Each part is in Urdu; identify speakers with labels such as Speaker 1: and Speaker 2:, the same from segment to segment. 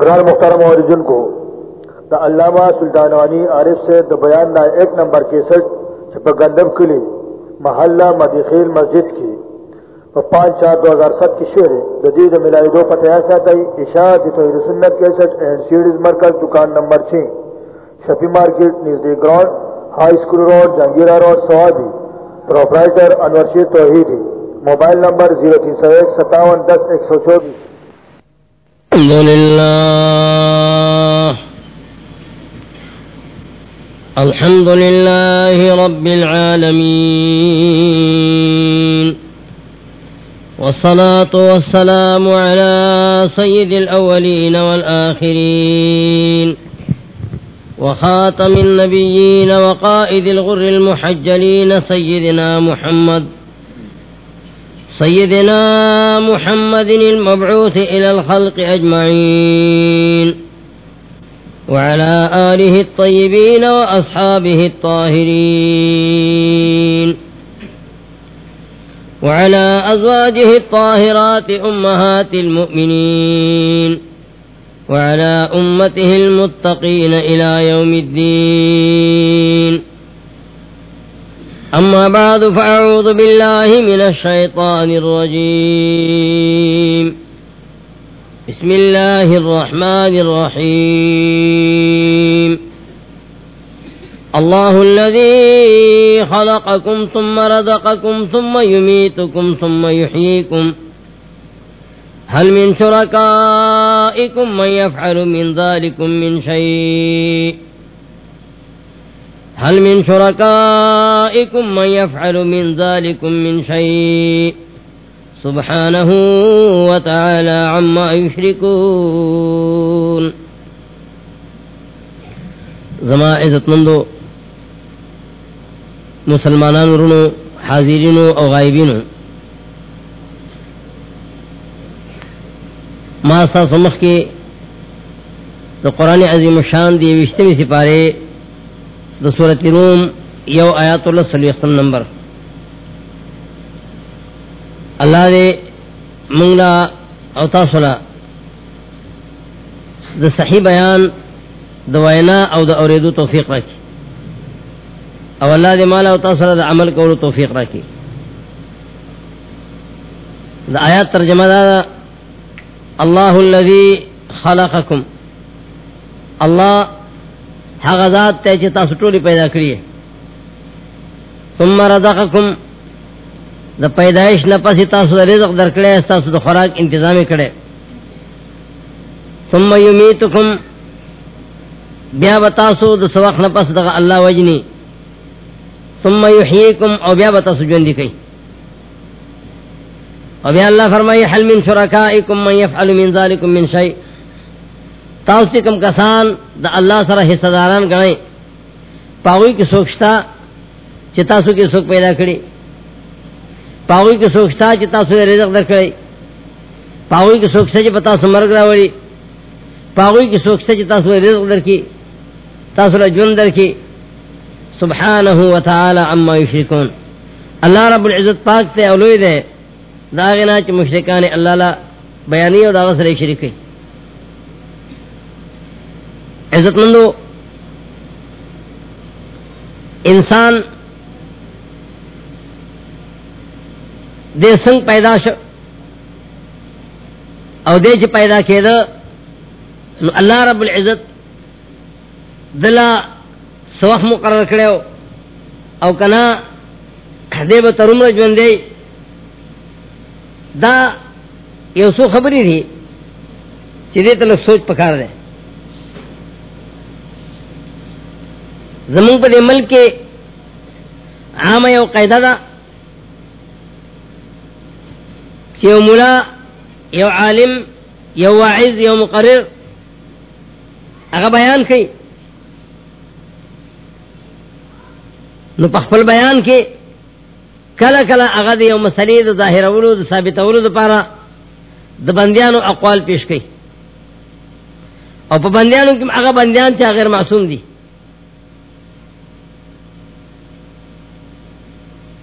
Speaker 1: گران محترم اوریجن کو، دا علامہ سلطانوانی عارف سے دا بیان نا ایک نمبر کے سٹ چھپا گندم کلی محلہ مدیخیل مسجد کی۔ پانچ چار دو ہزار ست کی شعر جدید ملائی دو پتہ ایسا تئی اشاعت توحید سنت کیسٹ اینڈ سیڈز مرکز دکان نمبر چھ۔ شفی مارکیٹ، نزدیک ground, high school road, Jahangira road, سوادی۔ Proprietor Anwar Sher Tauheedi. Mobile number zero تین سو ایک ستاون دس ایک سو چوبیس۔
Speaker 2: الحمد لله. الحمد لله رب العالمين. والصلاة والسلام على سيد الأولين والآخرين. وخاتم النبيين وقائد الغر المحجلين سيدنا محمد سيدنا محمد المبعوث إلى الخلق أجمعين وعلى آله الطيبين وأصحابه الطاهرين وعلى أزواجه الطاهرات أمهات المؤمنين وعلى أمته المتقين إلى يوم الدين أما بعد فأعوذ بالله من الشيطان الرجيم. بسم الله الرحمن الرحيم. الله الذي خلقكم ثم رزقكم ثم يميتكم ثم يحييكم. هل من شركائكم من يفعل من ذلك من شيء؟ هل من شركائكم من يفعل من ذلك من شيء؟ سبحانه وتعالى عما يشركون. زما عزت مندو مسلمانان رنو حاضرین او غائبین ما سا سمخ کے تو قرآن عظیم شان دی وشتمی سپارے د سورۃ روم یو آیات اللہ صلی اللہ علیہ نمبر. اللہ دے منگلا او تاسولا د صحیح بیان د وینا او د اوریدو توفیق راکی. او اللہ دے مالا او تاسولا د عمل کولو توفیق راکی. د آیات ترجمہ دا اللہ الذي خلقکم. اللہ حق ذات تے چتا سٹولی پیدا کریے ثم رزقکم دا پیدائش نہ پسی تاسو دا رزق در کڑے تاسو دا خوراک انتظامی کڑے ثم یمیتکم، بیا بتاسو دا سوق نہ پس دا اللہ وجنی ثم یحییکم، او بیا بتاسو جوندی کئی او بیا اللہ فرمائی حل من شرکائکم من یفعل من ذالکم من شیء تاؤسی کم کسان دا اللہ سر حصہ داران گئے پاوی کی سوکھتا چتاسو کی سوکھ پیدا کری۔ پاوی کی سوکھتا چتاسو رزق در کری۔ پاوی کی سوکھتا چی پتاسو مرگ راوڑی۔ پاوی کی سوکھتا چتاسو رزق در کی۔ تاسو رجون در کی۔ سبحانہو و تعالی اما یشرکون۔ اللہ رب العزت پاک تے اولوی دے۔ داغنا چی مشرکان اللہ لا بیانی و داغ سر شرکی عزت مندو، انسان دے سنگ پیدا ش او دے چ پیدا کے دا اللہ رب العزت دلا سوخ مقرر کرے او کنا دے بترم رجون دے دا یہ سو خبری تھی چلے تو سوچ پکار دے۔ زمون پر ملک کے عام یو قیدہ دا یو ملا یو عالم، یو واعظ، یو مقرر اگا بیان کی نو پخپل بیان کی کلا کلا اگا دی یو مسلی دا ظاہر اولو دا ثابت اولو دا پارا دا بندیانو اقوال پیش کی او پا بندیانو کم اگا بندیان چا غیر معصوم دی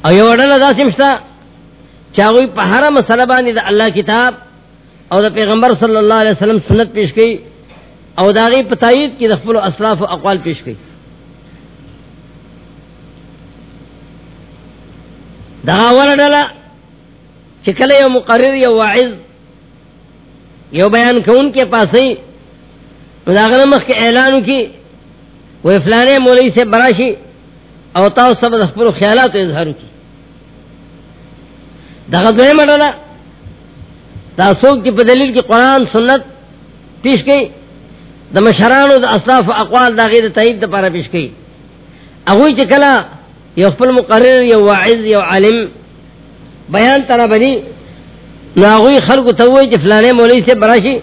Speaker 2: او یو ڈل دا سمشتا چاوی پہارا مسئلہ بانی دا اللہ کتاب او دا پیغمبر صلی اللہ علیہ وسلم سنت پیش کی او داغی پتائید کی رفل و اسلاف و اقوال پیش گئی داور ڈالا چکل یو مقرر، یو واعظ، یو بیان کون کے پاس ہی مخ کے اعلان کی وہ فلانے مولوی سے براشی اوتاؤ سب رفل خیالات و اظہار کی دغت میں مڈالا تاسوک کی بدلیل کی قرآن، سنت پیش گئی دا مشران دا اصلاف اقوال دا غیر تایید دا پارا پیش گئی اگوی چکلا یو خپل مقرر، یو واعظ، یو عالم بیان ترا بنی ناغوی خلق توئی چی فلانے مولی سے براشی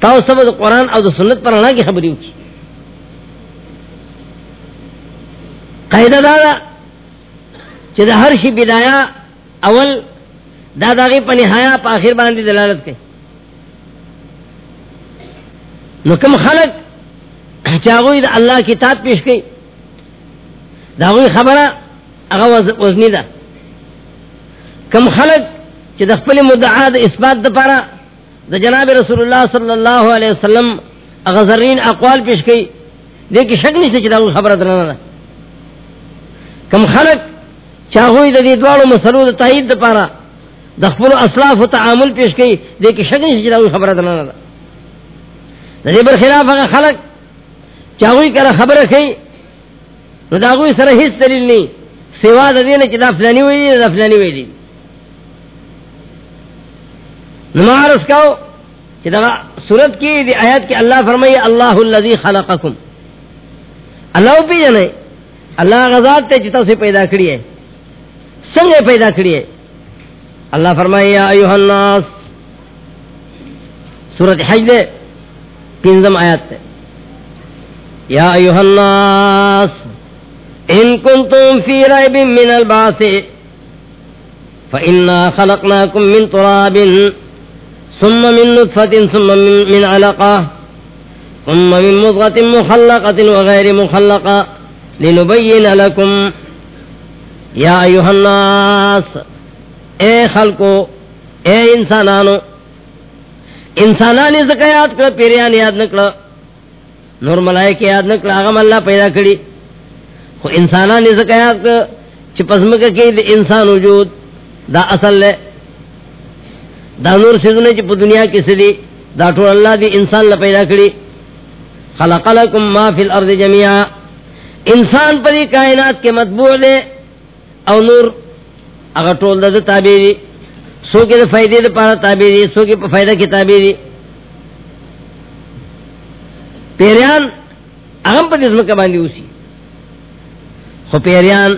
Speaker 2: تاو سب دا قرآن او دا سنت پر اللہ کی خبریو کی قیدہ دادا چی دا ہر شی بدایا اول دا داغی پا نہایا پا آخر باندی دلالت کے نو کم خلق چاگوی دا اللہ کتاب پیش گئی داغوی خبرہ اگا وزنی دا کم خلق چی دا خپل مدعا دا اثبات دا پارا دا جناب رسول اللہ صلی اللہ علیہ وسلم اگا ذرین اقوال پیش گئی دیکھ شک نہیں سے چی داغوی خبرہ درنا دا کم خلق چاہوی دا دی دوارو مسلو دا تایید دا پارا. دا دخل اسلاف و تعامل پیش کی دیکھ شکن سے چلاوی خبر دلانا دا. دا بر خلاف اگر خلق چاہوی کرا خبر کی نو دا اگوی سر حس دلیل نہیں سوا دا دینا چی دا فلانی وی دی، دا فلانی وی دی. نمار اس کاؤ چی دا صورت کی دی آیت کی اللہ فرمائی، اللہ اللذی خلقکم. اللہ پی جانے. اللہ غزات تے چی سے پیدا کری ہے سنگے پیدا کری ہے۔ اللہ فرمائے، یا ایوہ الناس سورت حج دے، پینزم آیات دے۔ یا ایوہ الناس، ان کنتم فی ریب من الباس، فإنا خلقناكم من تراب، ثم من نطفة، ثم من علقة، ثم من مضغة مخلقة وغير مخلقة۔ لنبين لكم يا أيها الناس، اے خلقو، اے انسانانو۔ انسانانی زکا یاد کر، پیریان یاد نکلا نور ملائک یاد نکلا آغم اللہ پیدا کری۔ خو انسانانی زکا یاد کر، چی کی دی انسان وجود، دا اصل لے۔ دا نور سیزنے چی پا دنیا کسی دی دا ٹھول اللہ دی انسان لا پیدا کری۔ خلق لکم ما فی الارض جميعا انسان پری کائنات کے مطبوع دے، او نور، اگر ٹول دا تابی دی، سو کے دا فائدے دا پارا تابی دی، سو کے فائدہ کی تابی دی۔ پیریان اغم پا دزم کا باندی اسی خو پیریان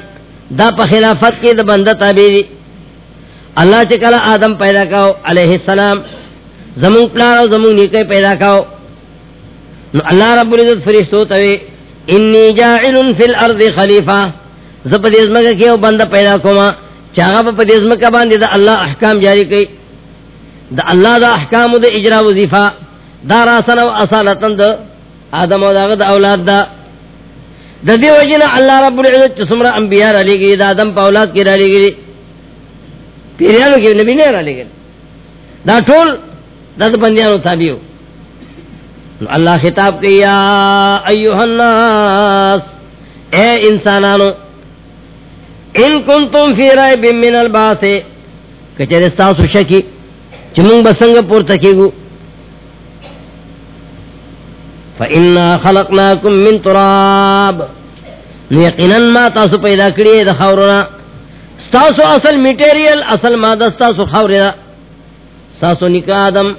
Speaker 2: دا پا خلافت کے دا بندہ تابی دی۔ اللہ چکلا آدم پیدا کاؤ، علیہ السلام، زمون پلارو زمون نیکے پیدا کاؤ۔ نو اللہ رب العزت فرشتو توی انی جاعل فی الارض خلیفہ زبد ازمکہ کیو بندہ پیدا کوما چاہا پا دیز مکہ باندی دا اللہ احکام جاری کئی۔ دا اللہ دا احکام دا اجرا وزیفہ دا راسن و اصالتن دا آدم و دا غد اولاد دا۔ دا دی وجینا اللہ رب العزت چسمرا انبیاء را لے گئی دا آدم پا اولاد کی را لے گئی پیریانو کی نبی نے را لے گئی دا ٹھول دا دا بندیانو تابیو اللہ خطاب کی، یا ایوہ الناس، اے انسانانو، ان کنتم فی ریب من الباس کچر استاسو شکی چمون بسنگ پور تکیگو فإنا خلقناكم من تراب یقینا ما تاسو پیدا کړی د خاورنا تاسو اصل میټیریل اصل ماده تاسو خاور دا تاسو نکا آدم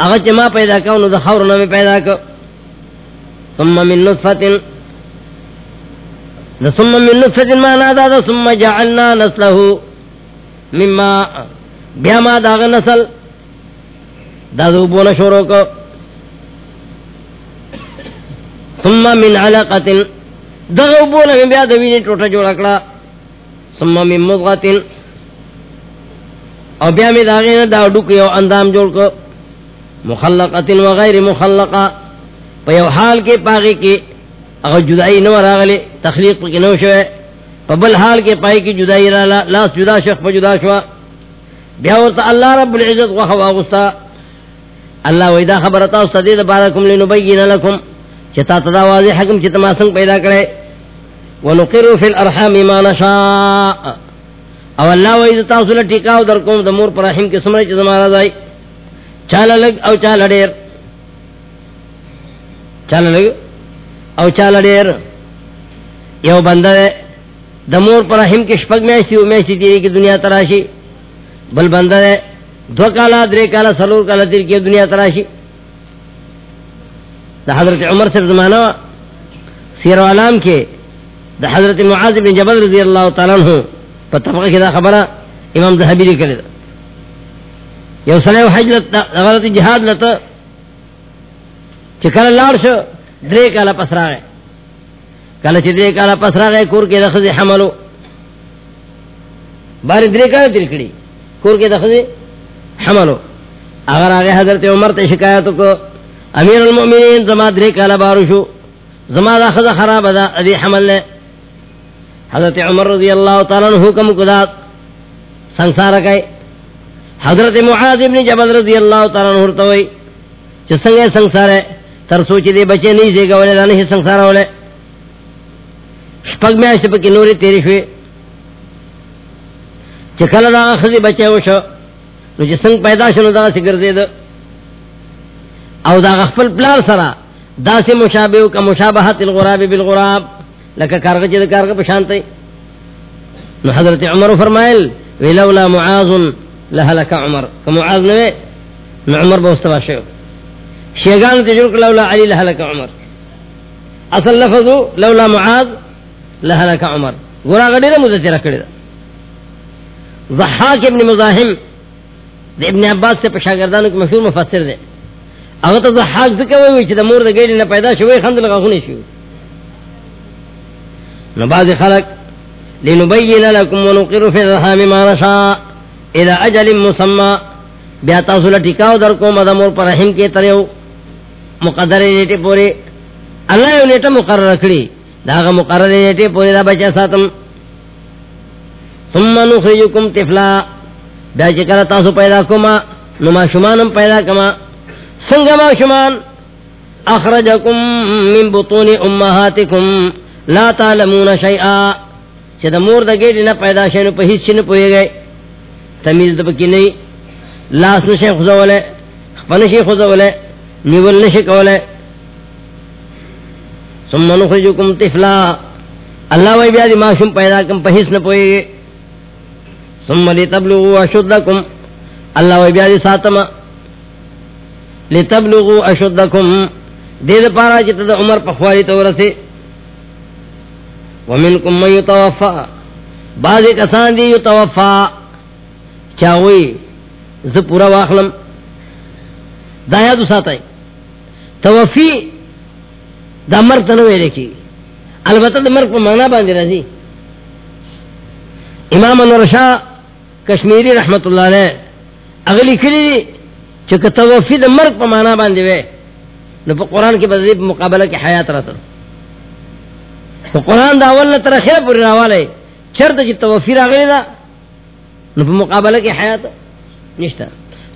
Speaker 2: هغه چې ما پیدا کاو نو د خاورنا می پیدا کړ ثم من نطفه ثم من نطفة ما نادا ثم جعلنا نسله مما بیا ما داغ نسل۔ دا ذوبون شروع کو ثم من علقة، دا ذوبون من بیا دوینی ٹوٹا جوڑا کڑا۔ ثم من مضغة، او بیا می داغین دا ڈوکی او اندام جوڑ کو مخلقة وغیر مخلقة. پیو حال کے پاگی کی اگر جدائی نو راغلی تخلیق کی نو شوئے پا بل حال کے پائی کی جدائی را لاس جدا شخ پا جدا شوا بیا ورطا اللہ رب العزت وخوا غستا اللہ ویدا خبرتا صدید بارکم لنبین لکم چتا تدا واضح حکم چتا ما سنگ پیدا کرے ونقر فی الارحام ما نشاء. او اللہ ویدا تاصل ٹکاو در قوم دا مور پر رحم کے سمرے چتا مارا دائی چالا لگ او چالا دیر. چالا لگ او چالا دیر. یو بندہ دے دا مور پر رحم کے شپک میں ایسی و میں ایسی تیری کی دنیا تراشی. بل بندہ دے، دو کالا، درے کالا، سلور کالا تیر کی دنیا تراشی. دا حضرت عمر سے زمانہ سیر و علام کے دا حضرت معاذ بن جبل رضی اللہ تعالیٰ عنہ، پا طبقہ کی دا خبرہ امام ذہبی دی کرے دا یو صلی و حج لتا غلط جہاد لتا چکر اللہ شو درے کالا پسرا گئے کالا چی درے کالا پسرا گئے کور کے دخز حملو. باری درے کالا تیر کری کور کے دخز حملو. اگر آگے حضرت عمر تے شکایتو کو امیر المؤمنین، زما درے کالا بارو شو. زما دا خدا خراب دا ادی حمل لے حضرت عمر رضی اللہ تعالیٰ عنہ حکم کدات سنسار کئی حضرت معاذ ابن جبل رضی اللہ تعالیٰ عنہ ارتوئی چھ سنگے سنسار ہے تر سوچی دے بچے نہیں سے گولے دا نہیں سنسار ہولے شپک میں آشتے پکی نوری تیری شوئی چکل دا خزی بچے ہو شو نو چھ سنگ پیدا شنو دا سکر دے او دا غفل پلار سرا دا سے مشابہو کا مشابہت الغراب بالغراب لکا کارغ چید کارغ پشانتے نو حضرت عمر فرمائل ولولا معاذ لہلک عمر. کہ معاذ نوے نو عمر بوستوا شو شیگان تجرک لولا علی لہلک عمر. اصل لفظو لولا معاذ لہلک عمر. گورا غڑی دا مدتی رکڑی دا ضحاک ابن مزاحم. دا ابن عباس سے پشاگردانو کی مشہور مفسر دے اگر تو ضحاک ذکر ہوئی چی دا مور دا گیلی نا پیدا شوئی خند لگا خونی شوئی نباز خلق لنبین لکم ونقر فی الرحام ما نشاء. الى اجل مسمى بیا تاسو لٹکاو در کو مدمور پر رحم کے تریو مقدر نیٹے پورے اللہ یو نیٹا مقرر کری داغا مقرر نیٹے پورے دا بچہ ساتم. ثم نخرجکم طفلا. بیا چکر تاسو پیدا کما نما شمانم پیدا کما. سنگما شمان اخرجکم من بطون امہاتکم لا تعلمون شیئا. چھ دا مور دا گیڑی نا پیدا شینو پا ہیچ چھ پوئے گئے تمیز دا پکی نہیں لاس نشے خوزولے خپنشی خوزولے نیول نشے کولے ثم نخرجکم طفلا۔ اللہ وی بیادی معاشم پیدا کم پا ہیچ نپوئے گئے ثم لتبلغوا اشدکم۔ اللہ وی بیادی ساتما۔ لتبلغوا اشدکم۔ دید پارا چیتا دا عمر پخوالی تورسی ومنکم من یتوفا۔ بعضی کسان دی یتوفا۔ چاوی ز پورا واخلم. دا یادو ساتای توفی دا مرگ تنوی لکی البتہ دا مرگ پا مانا باندی رازی امام نرشا کشمیری رحمت اللہ علیہ اگلی کلی دی چکہ توفی دا مرگ پا مانا باندی وے نو پا قرآن کی بدلی مقابلہ کی حیات رہتا تو قرآن دا اول تر خیر پوری راوالے چرت چی توفی راغلی دا نو پا مقابلہ کی حیات نشتا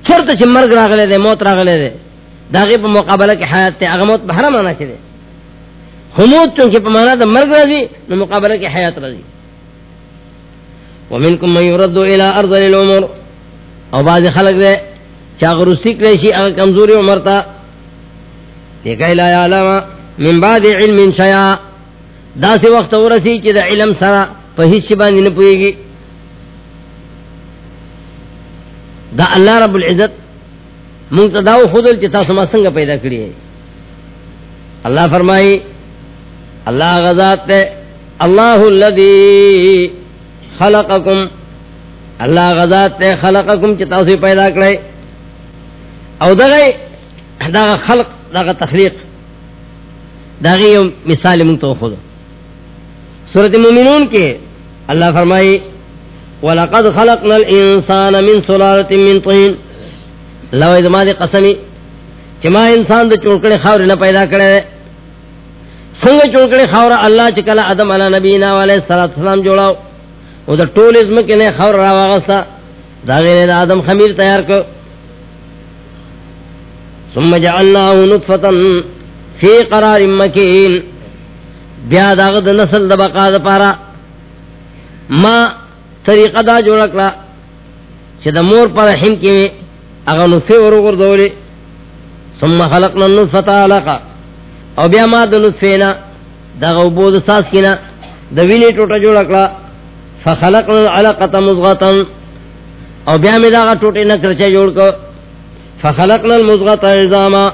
Speaker 2: چرت چی مرگ راغلے دے موت راغلے دے دا غی پا مقابلہ کی حیات تے اگا موت بہرا مانا چی دے خمود چونکہ پا مانا دا مرگ رازی نو مقابلہ کی حیات رازی ومنکم من یردو الى ارض للعمر. او بعض خلق دے چاگر رسیک ریشی اگر کمزوری عمر تا لیکن لا یعلم من بعد علم شیعہ دا سی وقت ورسی چی دا علم سرا پا ہیچ شی باندی نپوئے گی دا اللہ رب العزت منگتا داو خودل چی تاسو ما سنگا پیدا کری ہے۔ اللہ فرمائی، اللہ غزات تے، اللہ اللذی خلقکم۔ اللہ غزات تے خلقکم چی تاسو پیدا کرے او دا غی، دا خلق، دا تخلیق۔ دا غی مثال منگتا خودل۔ سورت مومنون کے اللہ فرمائی وَلَقَدْ خَلَقْنَا الْإِنسَانَ مِنْ سُلَالَةٍ مِنْ طِينٍ. اللہ ادما دے قسمی چما انسان دے چونکڑے خاور نہ پیدا کرے سنگ چونکڑے خاور اللہ چکلا ادم علی نبینا علیہ السلام جوڑاو. او دا ٹول ازم کے نے خاور راواغستا دا غیر دا آدم خمیر تیار کو ثم جعلناه نطفة في قرار مكين بیا داغد نسل دا بقا دا پارا. ما طریقہ دا جوڑکلا چھ دا مور پر رحم کی میں اگا نطفے ورگر دولی ثم خلقنا النطفة علاقا او بیا ما دا نطفینا دا غوبو دا ساس کینا دا وینی ٹوٹا جوڑکلا فخلقنا العلاقة مضغطا او بیا میں دا غا ٹوٹے نکرچے جوڑ کو فخلقنا المضغط عظاما.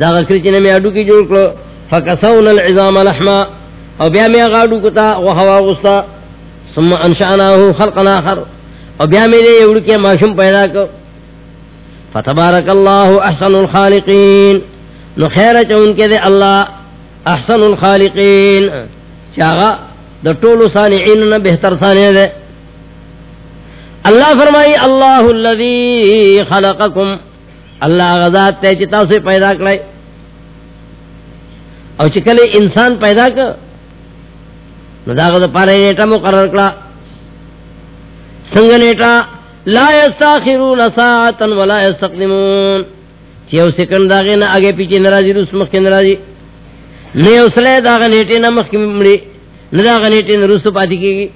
Speaker 2: دا غکرچنے میں اڈو کی جوڑ کرو فکسونا العظام لحما. او بیا میں غاڈو کتا وحوا غستا ثم انشعناه خلقنا آخر. او بیا میں لے اڑو معشوم پیدا کو. فتبارک اللہ احسن الخالقین. نو خیر چون کے دے اللہ احسن الخالقین. چاہا دا طول سانعین بہتر سانے دے. اللہ فرمائی اللہ الذي خلقکم. اللہ غزات تے چتا سے پیدا کرے او چکلے انسان پیدا کر. نو دا غزا پارے نیٹا مقرر کرا سنگ نیٹا، لا یستاخرون ساعتا ولا یستقدمون۔ چیو سکن داغے نا آگے پیچھے نرازی روس مخی نرازی نی اسلے داغا نیٹے نا مخی مڑی۔ نا داغا نیٹے نا روس پاتی کی گی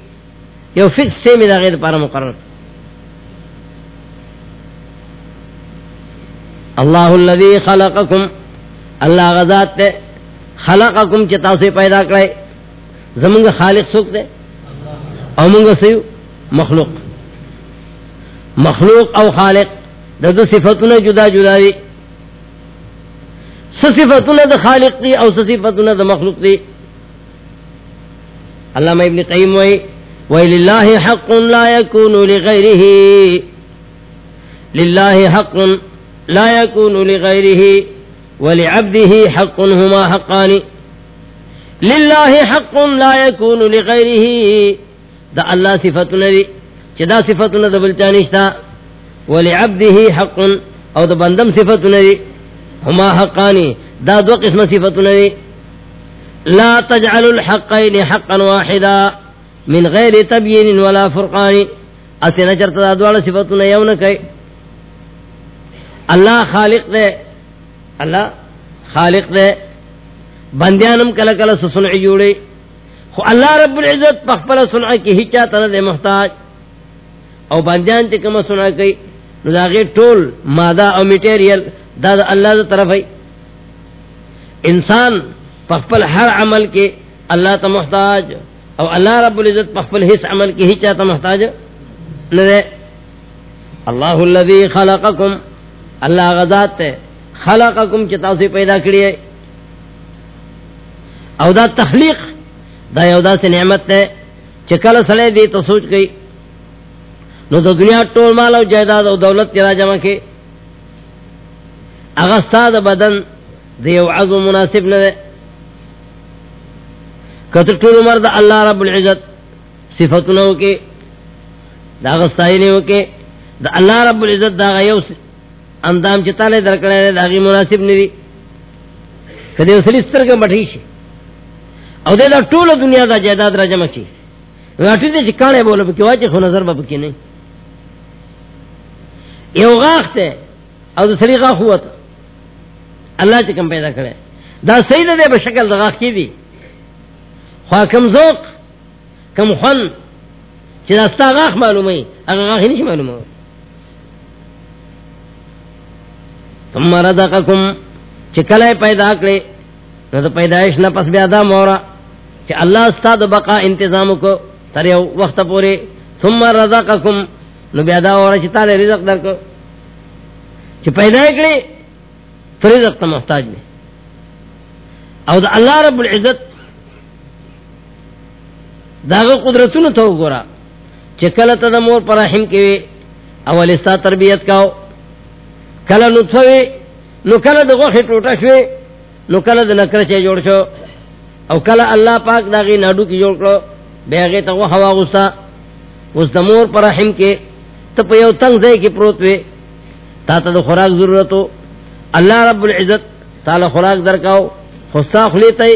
Speaker 2: یو فکس سے میں داغے دا پارا مقرر۔ اللہ الذي خلقكم اللہ غزات تے خلقكم چتا سے پیدا کرے زمنگ خالق سوک دے او منگ سیو مخلوق. مخلوق او خالق دا دو صفتنا جدا جدا دی صفتنا دا خالق دی او صفتنا دا مخلوق دی علامہ ابن قیم وی وَإِلِلَّهِ حَقٌ لَا يَكُونُ لِغَيْرِهِ. لِلَّهِ حَقٌ لا يكون لغيره، ولعبده حق هما حقان. لله حق لا يكون لغيره دا اللہ الله صفتنا دي چدا صفتنا دا بلچانشتا ولعبده حق او دا بندم صفتنا دي هما حقان دا دو قسم صفتنا دي لا تجعل الحقين حقا واحدا، من غير تبيين ولا فرقان۔ اسنا چرتا دا دوال صفتنا يونكي اللہ خالق دے۔ اللہ خالق دے۔ بندیانم کل کل سنعی جوڑی خو اللہ رب العزت پخپل سنعی کی ہچا تن دے محتاج۔ او بندیان تی کم سنعی کی، نو داغی ٹول مادہ او میٹیریل دا دا اللہ دا طرف ہے۔ انسان پخپل ہر عمل کے اللہ تا محتاج، او اللہ رب العزت پخپل حس عمل کی ہچا تا محتاج نو اللہ الذي خلقکم، اللہ غزات تے خلقکم چتا سے پیدا کری ہے۔ او دا تخلیق دا یودا سے نعمت تے چکل سلے دی تو سوچ گئی نو تو دنیا ٹول مال او جائیداد او دولت چرا جمع کے اغسطا دا بدن دیو عزو مناسب نہ کتر ٹول مرد اللہ رب العزت صفتنو کے دا اغسطائی نیو کے دا اللہ رب العزت دا غیو اندام چتا لے درکڑے داغی مناسب نوی کدی اسلی ستر کا بٹھی شی او دے دا ټول دنیا دا جائیداد را جمع چی راٹی دے چکانے بولو بکی واچی خو نظر با بکی نہیں یو غاق تے او دا سری غاق ہوا تا اللہ چی کم پیدا کرے دا سید دے بشکل دا غاق کی دی خواہ کم ذوق، کم خون چی دا ستا غاق معلوم ہے اگر غاقی نیش معلوم ہے ثم رزقکم چکلے پیدا کرے نو پیدائش نہ پس بیا دا مورا چ اللہ استاد بقا انتظام کو تر وقت پورے، ثم رزقکم، نو بیا دا اور چ تعالی رزق در کو چ پیدا کرے، تو رزق تا محتاج میں او دا اللہ رب العزت داغ قدرتونو تو گورا چکل تا دا مور پر رحم کے اول استا تربیت کاؤ۔ کل نطفوی نو کل دا غوخی ٹوٹا شوی، نو کل دا نکرچے جوڑ شو۔ او کل اللہ پاک دا غی نادو کی جوڑ کرو بے غی تا غوخوا غصا اس دا مور پر رحم کے تا پا یو تنگ زی کی پروت وی تا تا دا خوراک ضرورتو اللہ رب العزت تالا خوراک درکاو. خستا خلیتای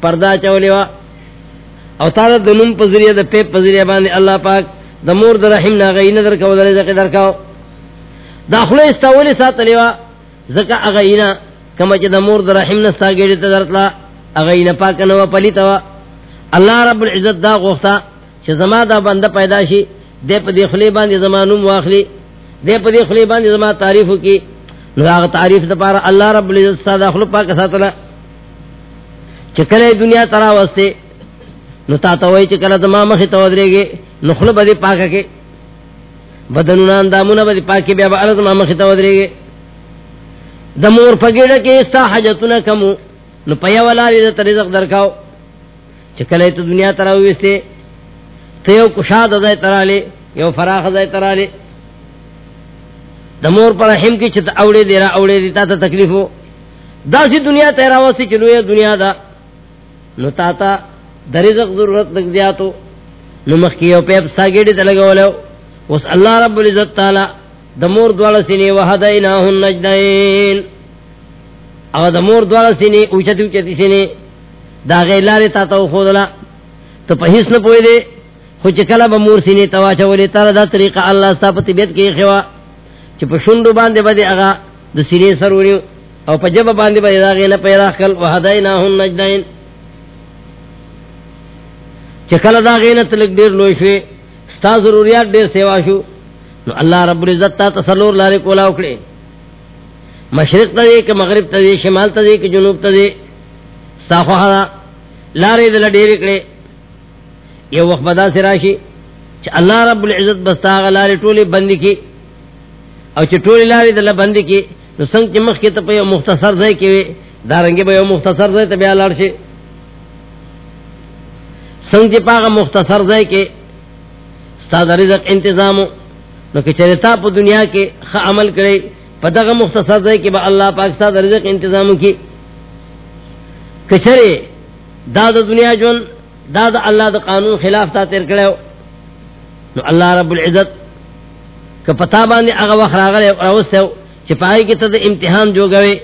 Speaker 2: پردہ چولیوا او تالا دا نم پذریہ دا پیپ پذریہ باندے اللہ پاک دا مور دا رحم نا غی ندر کاو دا رزق درکاو داخلو استاولی سات لیوا زکا اغینا کما چی دا مور دا رحم نستا گیڑی تا درتلا اغینا پاکنو پلیتوا اللہ رب العزت دا غوختا چی زما دا بندہ پیدا شی، دے پا دی خلی باندی زمانوم واخلی، دے پا دی خلی باندی زمان تعریفو کی. نو دا تعریف دا پارا اللہ رب العزت ستا دا خلو پاک ساتلا چی کلے دنیا ترا وستے نو تا تاوئی چی کلا زمان مخی تودرے گے نو خلو با دی پاکا کے بدنونان دامونا با دی پاکی، بیا با عرض مخی تودرے گے دمور پگیڑا کے استا حجتنا کمو. نو پیا والا ری دا رزق درکاو چکلے تو دنیا تراوی سے تیو کشاد ازای ترالے یو فراخ ازای ترالے دمور پر رحم کی چھتا اوڑے دے را اوڑے دیتا تا تکلیفو دا سی دنیا ته تیرا واسی چلوے دنیا دا نو تا تا دا رزق ضرورت لگ دیا تو نو مخی یو پیپ سا گیڑی تا لگا ولیو وس اللہ رب العزت تعالی د دمور دوال سینے وحدائناہن نجدائن او دمور دوال سینے، اوچتی اوچتی سینے، دا غیلاری تا تا خودلا. تو پہیس نپوئی دے خوچ کلا با مور سینے تواچا ولی تارا دا طریقہ اللہ ستا پا طبیعت کی خوا چی پا شندو باندے با دے اغا دا سینے سرونیو او پا جب باندے با دا غینا پیدا کل. وحدائناہن نجدائن چی کلا دا غینا تلک دیر لوشوے ستا ضروریات دیر سیوا شو. نو اللہ رب العزت تا تسلور لارے کولا اکڑے. مشرق تا دے کہ مغرب تا دے، شمال تا دے کہ جنوب تا دے ستا خواہ لارے دل دیر اکڑے یہ وقت بدا سے راشی چا اللہ رب العزت بستا آغا لارے ٹولی بندی کی۔ او چا ٹولی لارے دل بندی کی۔ نو سنگ چی مخ کی تا پا یو مختصر زی کی وی دارنگی با یو مختصر زی تا بیا لار شی سنگ چی پاگا مختصر زی کی ستا دا رزق انتظامو۔ نو کہ چرتا پا دنیا کے خ عمل کرے۔ پتہ مختصر دے کہ با اللہ پاک ستا رزق انتظامو کی. کچرے دا دا دنیا جون دا دا اللہ دا قانون خلاف تا تیر کرے نو اللہ رب العزت کہ پتا باندے اگا وقت راغلے روستے ہو چپائی کی تا دا امتحان جو گوے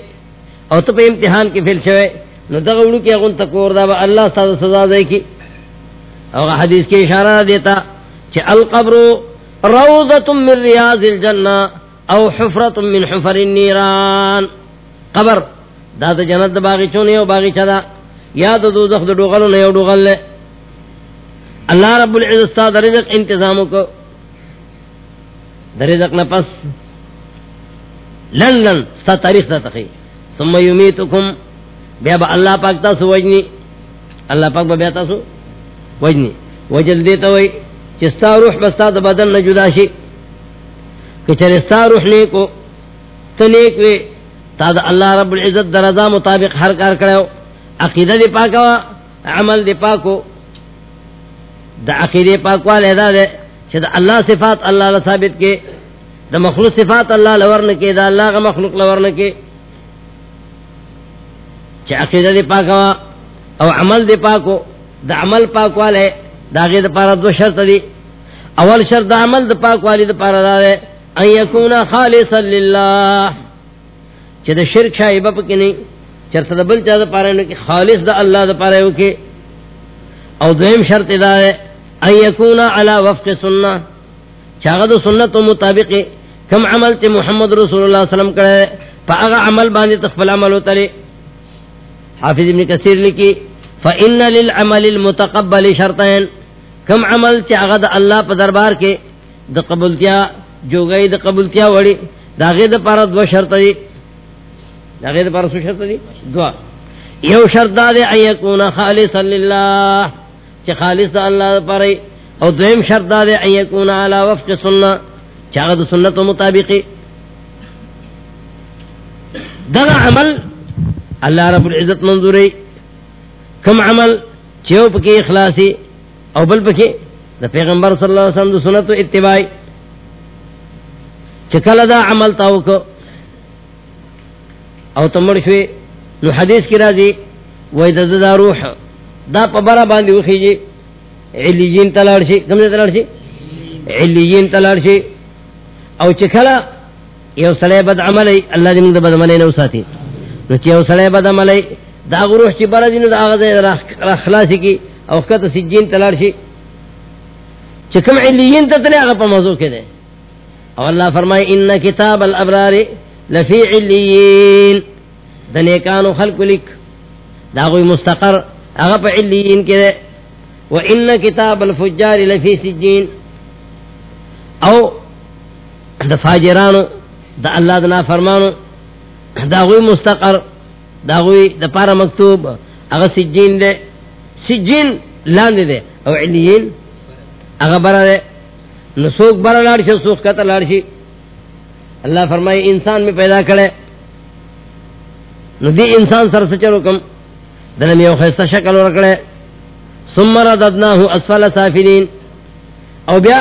Speaker 2: او تو پہ امتحان کی فیل شوے نو دا غوڑو کی اغن تکور دا با اللہ ستا سزا دے کی. او حدیث کی اشارہ دیتا چھ القبر روضت من ریاض الجنہ او حفرت من حفر النیران. قبر. دا دا جنت دا باغی چونی او باغی چدا یا دا دو زخ دا دوغلو نیو دوغل لے. اللہ رب العزت دا رزق انتظامو کو دا رزق نپس لن لن ستا تاریخ دا تخی ثم یمیتکم. بیا با اللہ پاک تا سو وجنی. اللہ پاک با بیا تا سو وجنی. وجل دیتا ہوئی چستا روح بستا دا بدن نہ جدا شی کہ چرستا روح نیکو تنیک وی تا دا اللہ رب العزت دا مطابق ہر کار کرو عقیدہ دی پاکا عمل دی پاکو دا عقیدہ پاک والے دے، چھ دا اللہ صفات اللہ لثابت کے۔ دا مخلوق صفات اللہ لورن کے، دا اللہ کا مخلوق لورن کے۔ چھ عقیدہ دی پاکا او عمل دی پاکو دا عمل پاک والے، دا غیر پارا دو شرط دی۔ اول شرط دا عمل دا پاک والی دا پارا دا دے۔ ان یکونا خالصا للہ. چھ دا شرک شاہی بپ کی نہیں چرت دا بل چاہ دا پارا انہوں خالص دا اللہ دا پارا ہو کے او دویم شرط دا دے ان یکونا علا وفق سننا چاہ دا سنت و مطابق کم عمل تی محمد رسول اللہ صلی اللہ علیہ وسلم کرے پا اگا عمل باندی تخفل عمل ہوتا رے حافظ ابن کثیر لکی فَإِنَّ لِلْعَمَلِ الْمُتَقَبَّلِ شَرْطَيْن. کم عمل چی اغد اللہ پا دربار کے دا قبولتیا جو گئی دا قبولتیا وڑی؟ دا غید پارا دو شرط دی. دا غید پارا سو شرط دی؟ دو. یو شرط دا دے ان خالصا للہ. چی خالص دا اللہ دا پاری او دویم شرط دا دے ان علا وفق سننا چی اغد سنت و مطابقی دا عمل اللہ رب العزت منظوری کم عمل چیو پکی اخلاصی او بل پکی دا پیغمبر صلی اللہ علیہ وسلم دا سنت و اتباعی. چکل دا عمل تاو کو او تمر شوی نو حدیث کی رازی وی دا دا روح، دا پا برا باندی وخیجی علیجین تلار شی کم دے تلار شی علیجین تلار شی او چکلا یو سلے بد عملی اللہ دی من دا بد عملی نو ساتی نو چی یو سلے بد عملی دا غروح چی برا دینو دا آغاز را خلاسی کی او خکت سجین تلار شی چکم علیین تتلے آغا پا موضوع کے دے او اللہ فرمائے ان کتاب الابرار لفی علیین دنیکانو خلق لک داغوی مستقر اغا علیین کے و ان کتاب الفجار لفی سجین او دا فاجرانو، دا اللہ دنا فرمانو داغوی مستقر داغوی دا پارا مکتوب اغا سجین دے سجین لاندے دے او علیین اغا برا دے نسوک برا لارشی سوک کتا لارشی۔ اللہ فرمائی انسان میں پیدا کرے۔ ندی انسان سر سچر حکم دنمی او خیستہ شکل ورکڑے۔ ثم رددناہو اسفل سافلین۔ او بیا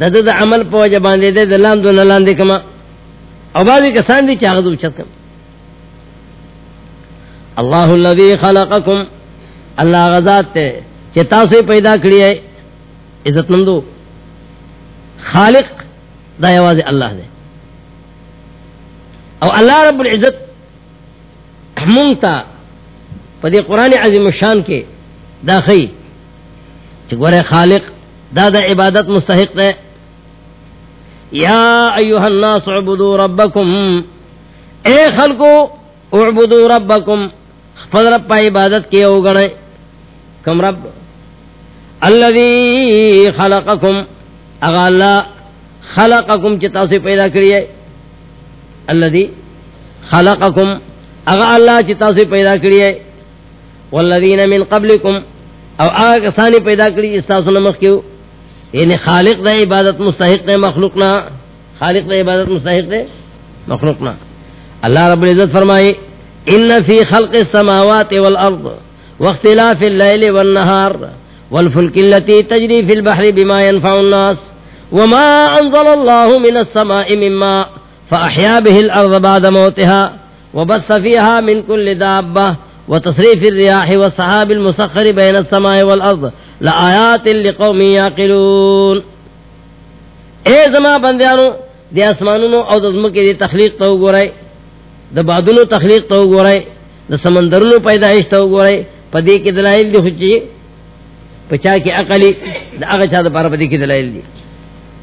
Speaker 2: دد دا عمل پو جبان دے دے دلان دو نلان دے کما۔ او بازی کسان دی چاہد اوچت کم۔ اللہ اللذی خلقکم۔ اللہ غزات تے چتا سے پیدا کری ہے۔ عزت مندو خالق، دا یواز اللہ دے او اللہ رب العزت منگتا پدی قرآن عظیم الشان کے دا خی چگور خالق، دا دا عبادت مستحق دے یا ایوہ الناس عبدو ربکم، اے خلقو اعبدو ربکم خفض رب پا عبادت کی او گنے کم رب؟ اللذی خلقکم. اغا اللہ خلقکم چتا سے پیدا کریے اللذی خلقکم، اغا اللہ چتا سے پیدا کریے والذین من قبلکم، او آگا کسانی پیدا کری استاسو نمخ کیو۔ یعنی خالق دے عبادت مستحق دے مخلوقنا خالق دے عبادت مستحق دے مخلوقنا اللہ رب العزت فرمائی ان فی خلق السماوات والارض واختلاف اللیل والنہار والفلک اللتی تجری فی البحر بما ينفع الناس۔ وما انزل اللہ من السماء مما فاحیا به الارض بعد موتها وبث فيها من كل دابه وتصريف الرياح والصحاب المسخر بين السماء والأرض لآيات لقوم يعقلون اے زما بندیانو دی اسمانونو او دزمکی دی تخلیق تو گو رئے دا بادونو تخلیق تو گو رئے دا سمندرونو پیدایش تو گو رئے پا دی کی دلائل دی خوچی، پچا کی اقلی دا اغا چا دا پارا پا دی کی دلائل دی۔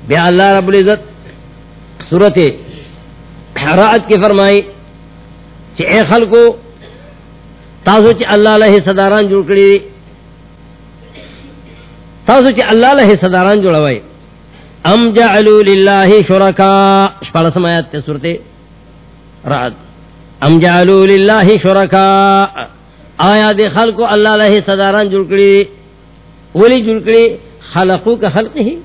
Speaker 2: بیا اللہ رب العزت صورت حرات کی فرمائی چی اے خلقو، تاسو چې الله له صداران جوړ کړی تاسو چې الله له صداران جوړوي ام جعلوا لله شرکا شپږ سمات ته سورته رعد۔ ام جعلوا لله شرکا، آیا دې خلکو الله له صداران جوړ کړی ولی جوړ کړی خلقو کا خلق ہی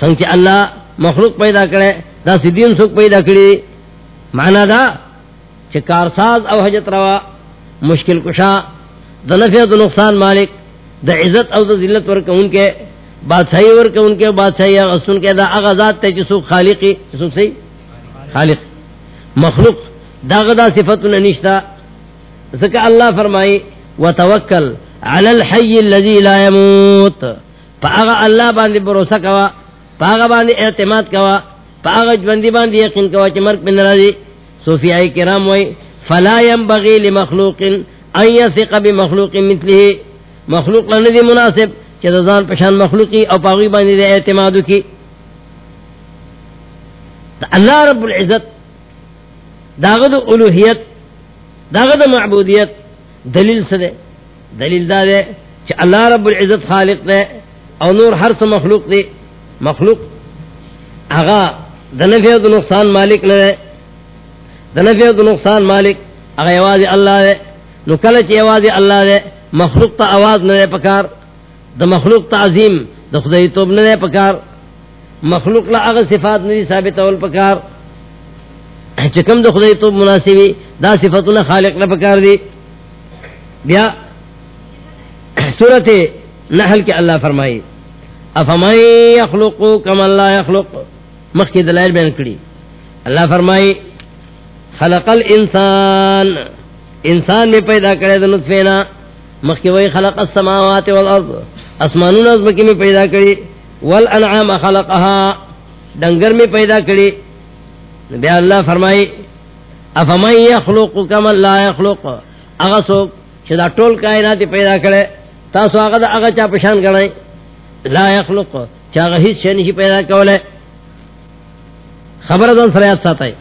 Speaker 2: خلقه څنګه الله مخلوق پیدا کړي دا سیدین څوک پیدا کړی معنا دا چې کارساز او حجت روا، مشکل کشا، دا نفع دا نقصان مالک، دا عزت او دا ذلت ورکا ان کے، بادشاہی ورکا ان کے، بادشاہی اغسطن کے، دا اغازات تے جسو خالقی جسو سی؟ خالق۔ مخلوق، دا غدا صفتنا نشتا۔ ذکا اللہ فرمائی، وتوکل علی الحی اللذی لا يموت پا اغا اللہ باندی بروسا کوا پا اغا اعتماد کوا پا اغا جوندی باندی یقین کوا چی مرک بن رضی صوفیائی کرام وئی فلا ينبغي لمخلوق ان يثق بمخلوق مثله. مخلوق لندی مناسب کہ زان پشان مخلوقی او پاغی باندې دے اعتماد کی اللہ رب العزت داغد الوہیت داغد معبودیت دلیل سے دلیل دا دے کہ اللہ رب العزت خالق دے او نور ہر سے مخلوق دے مخلوق. آغا دنفع نقصان مالک نہ دے دنفع دو نقصان مالک اگر یوازی اللہ دے نو کلچ اللہ دے مخلوق تا آواز نہ دے پکار. دا مخلوق تا عظیم دا خدای توب نہ پکار. مخلوق لا اگر صفات ندی ثابت اول پکار. چکم دا خدای توب مناسبی دا صفتنا خالق نہ پکار دی بیا سورت نحل کے اللہ فرمائی افمن یخلقو کم اللہ یخلق؟ مخی دلائل بین کری اللہ فرمائی، خلق الانسان. انسان میں پیدا کرے دو نطفینا. مخی وی خلق السماوات والارض. اسمانون ازمکی میں پیدا کری. والانعام خلقها ڈنگر میں پیدا کری. بیا اللہ فرمائی، افمن یخلق کم اللہ یخلق؟ اغا سوک چدا ٹول کائنات پیدا کرے، تاسو آغا دا آغا چا پشان کرنے؟ لا يخلق. چا هیڅ شي نه پیدا کوله. خبر دن سره یاد ساتای.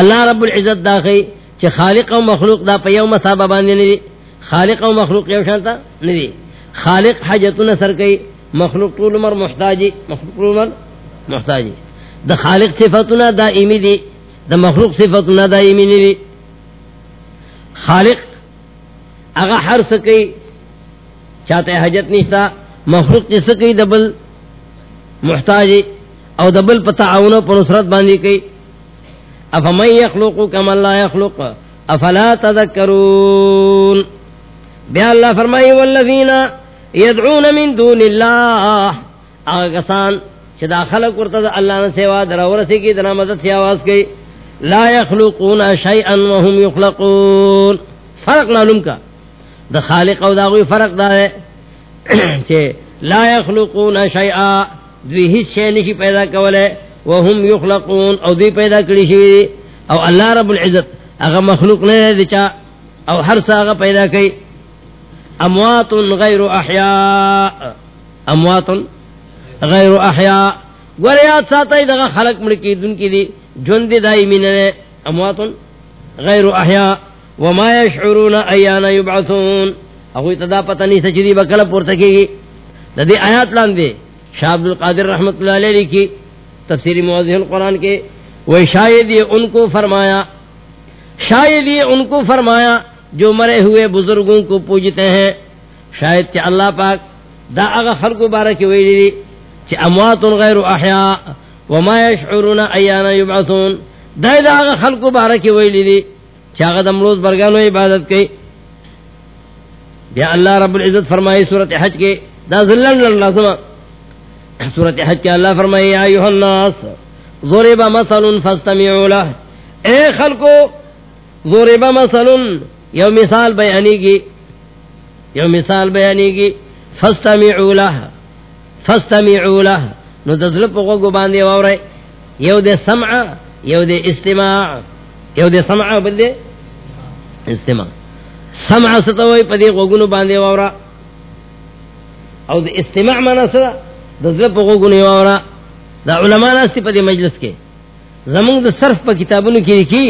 Speaker 2: اللہ رب العزت دا خی چی خالق و مخلوق دا پا یو مسابہ باندی ندی. خالق و مخلوق یو شانتا ندی. خالق حجتو نسر کئی، مخلوق طول مر محتاجی، مخلوق طول مر محتاجی. دا خالق صفتنا دا ایمی دی، دا مخلوق صفتنا دا ایمی ندی. خالق اگا ہر سکی چاہتے حجت نشتا مخلوق کی سکی دبل محتاجی، او دبل پتا آؤنو پر نصرت باندی کئی. افمن یخلق کما اللہ یخلق، افلا تذکرون؟ بیا اللہ فرمائی، والذین یدعون من دون اللہ آگا کسان چدا خلق ورطا اللہ نے سوا درہ ورسی کی دنا مدد سی آواز کی، لا یخلقون شیئا وهم یخلقون. فرق نالم کا؟ دا خالق او داغوی فرق دا ہے چھے لا یخلقون شیئا، دوی ہیچ شے نشی پیدا کولے وهم یخلقون او دوی پیدا کری شوی دی او اللہ رب العزت اگا مخلوق نے دی چا او ہر سا اگا پیدا کئی اموات غیر احیاء اموات غیر احیاء گوریات ساتا دغا خلق ملکی دن کی دی جن دی. دائی من اموات غیر احیاء وما یشعرون ایانا یبعثون. اگوی تدا پتہ نہیں سچی بکل پورتکی گی دا دی آیات لان دی شاہ عبدالقادر رحمت اللہ علیہ لکھی تفسیری موضح القرآن کے وہ شاید یہ ان کو فرمایا، شاید یہ ان کو فرمایا جو مرے ہوئے بزرگوں کو پوجتے ہیں۔ شاید کہ اللہ پاک دا اغا خلق بارک ویلی کہ اموات غیر احیاء وما یشعرون ایانا یبعثون۔ دا دا اغا خلق بارک ویلی دی کہ دمروز برگانو عبادت کی بیا اللہ رب العزت فرمائی سورت حج کے، دا ذلن اللہ سمع سورت حج کے اللہ فرمائی یا ایوہ الناس، ضرب مثل فاستمعوا له۔ اے خلقو، ضرب مثل یو مثال بیانی گی یو مثال بیانی گی فاستمعوا له فاستمعوا له۔ نو دزل پکو گو باندے وورے یو دے سمع، یو دے استماع، یو دے سمع بندے استماع۔ سمع ستوئی پدی غوگنو باندے وورا او دے استماع مانا سدا دزل پکو گنو وورا دا علماء ناستی پا دی مجلس کے زمان دا صرف پا کتابونو کی لکی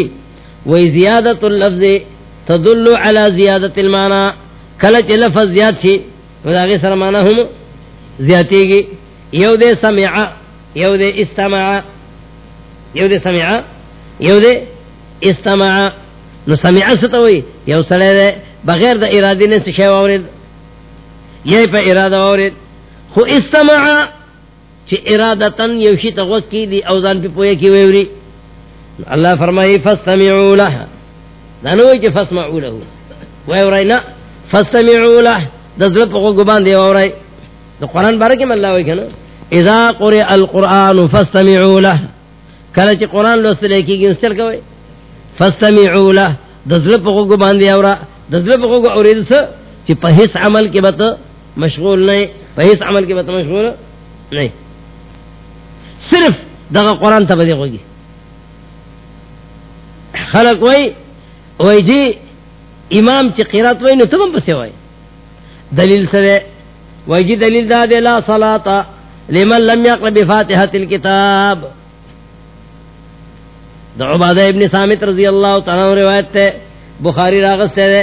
Speaker 2: وی زیادت اللفظ تدلو علی زیادت المانا کلچ لفظ زیاد چی ودا غی سر مانا ہم زیادتی گی یو دے سمعا یو دے استمعا یو دے سمعا یو دے استمعا نو سمعا ستوئی یو سڑے دے بغیر دا ارادی نے سشے وورد یہ پا ارادہ وورد خو استمعا چی ارادتن یوشی تغوک کی دی اوزان پی پویا کی ویوری. اللہ فرمائی فستمعو لها دانوی چی فسمعو له ویورائی نا فستمعو لها دزل پا گبان دی ویورائی دا قرآن بارکی من اللہ وی کنا. اذا قرئ القرآن فستمعو لها کلا چی قرآن لوستلے کی گی نستل کوئی فستمعو لها دزل پا گبان دی ویورا دزل پا گبان اورید سا چی پا حس عمل کی بتا مشغول نہیں پا عمل کی بتا مشغول نہیں. صرف دغا قرآن تا بدی ہوگی خلق وئی وئی جی امام چی قیرات وئی نو تمام بسے وئی دلیل سرے وئی جی دلیل دا دے لا صلاة لمن لم يقل بفاتحة الكتاب. دا عبادہ ابن سامت رضی اللہ تعالیٰ روایت تے بخاری راغست تے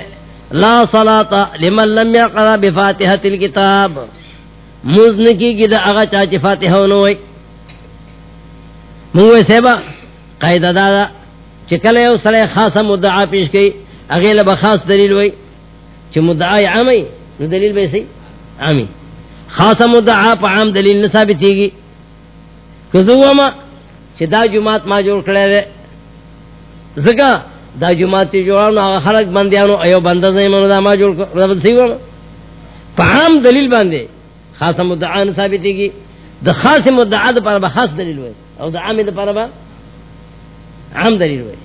Speaker 2: لا صلاة لمن لم يقل بفاتحة الكتاب. مزن کی گی دا اغا چاچی فاتحہ ونوئی موے سیبا، قائدہ دادا، چکلے او سلے خاصا مدعا پیش کئی اغیل با خاص دلیل وئی چی مدعای عامی، نو دلیل بیسی عامی. خاصا مدعا پا عام دلیل نثابتی گی. کزو اما، چی دا جماعت ما جوڑ کلے دے. زکا، دا جماعت تی جوڑاو آغا خلق بندیانو، ایو بندہ زیمانو دا ما جوڑ ربط سیو اما. پا عام دلیل باندے خاصا مدعا نثابتی گی دا خاص مدعا دا پارا با خاص دلیل وئی او دا عام دا پارا با عام دلیل وئی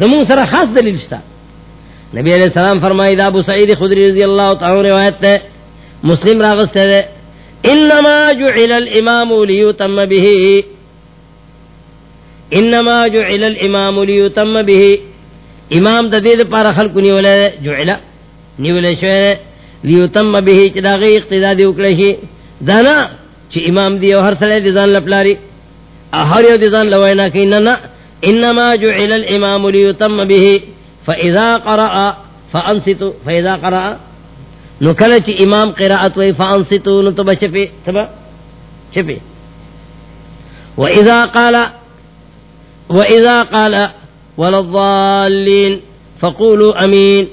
Speaker 2: زمون سر خاص دلیل شتا نبی علیہ السلام فرمائی دا ابو سعید خدری رضی اللہ تعالی روایت تے مسلم راغست ہے انما جعل الامام لیتم به انما جعل الامام لیتم به امام دا دید پارا خلق نیولے جعل نیولے شوئے لیتم به چدا غی اقتدا دی اکلشی دانا چی امام دی او ہر سلے دی زان لپلاری. ہر یو دی زان لوائنا کی ننا انما جعل الامام ليتم به فاذا قرأ فانصتوا فاذا قرأ. نكلت امام قراءت وي فانصتوا نتبا شفي تبا؟ شفي واذا قال واذا قال، ولا الضالين، فقولوا امين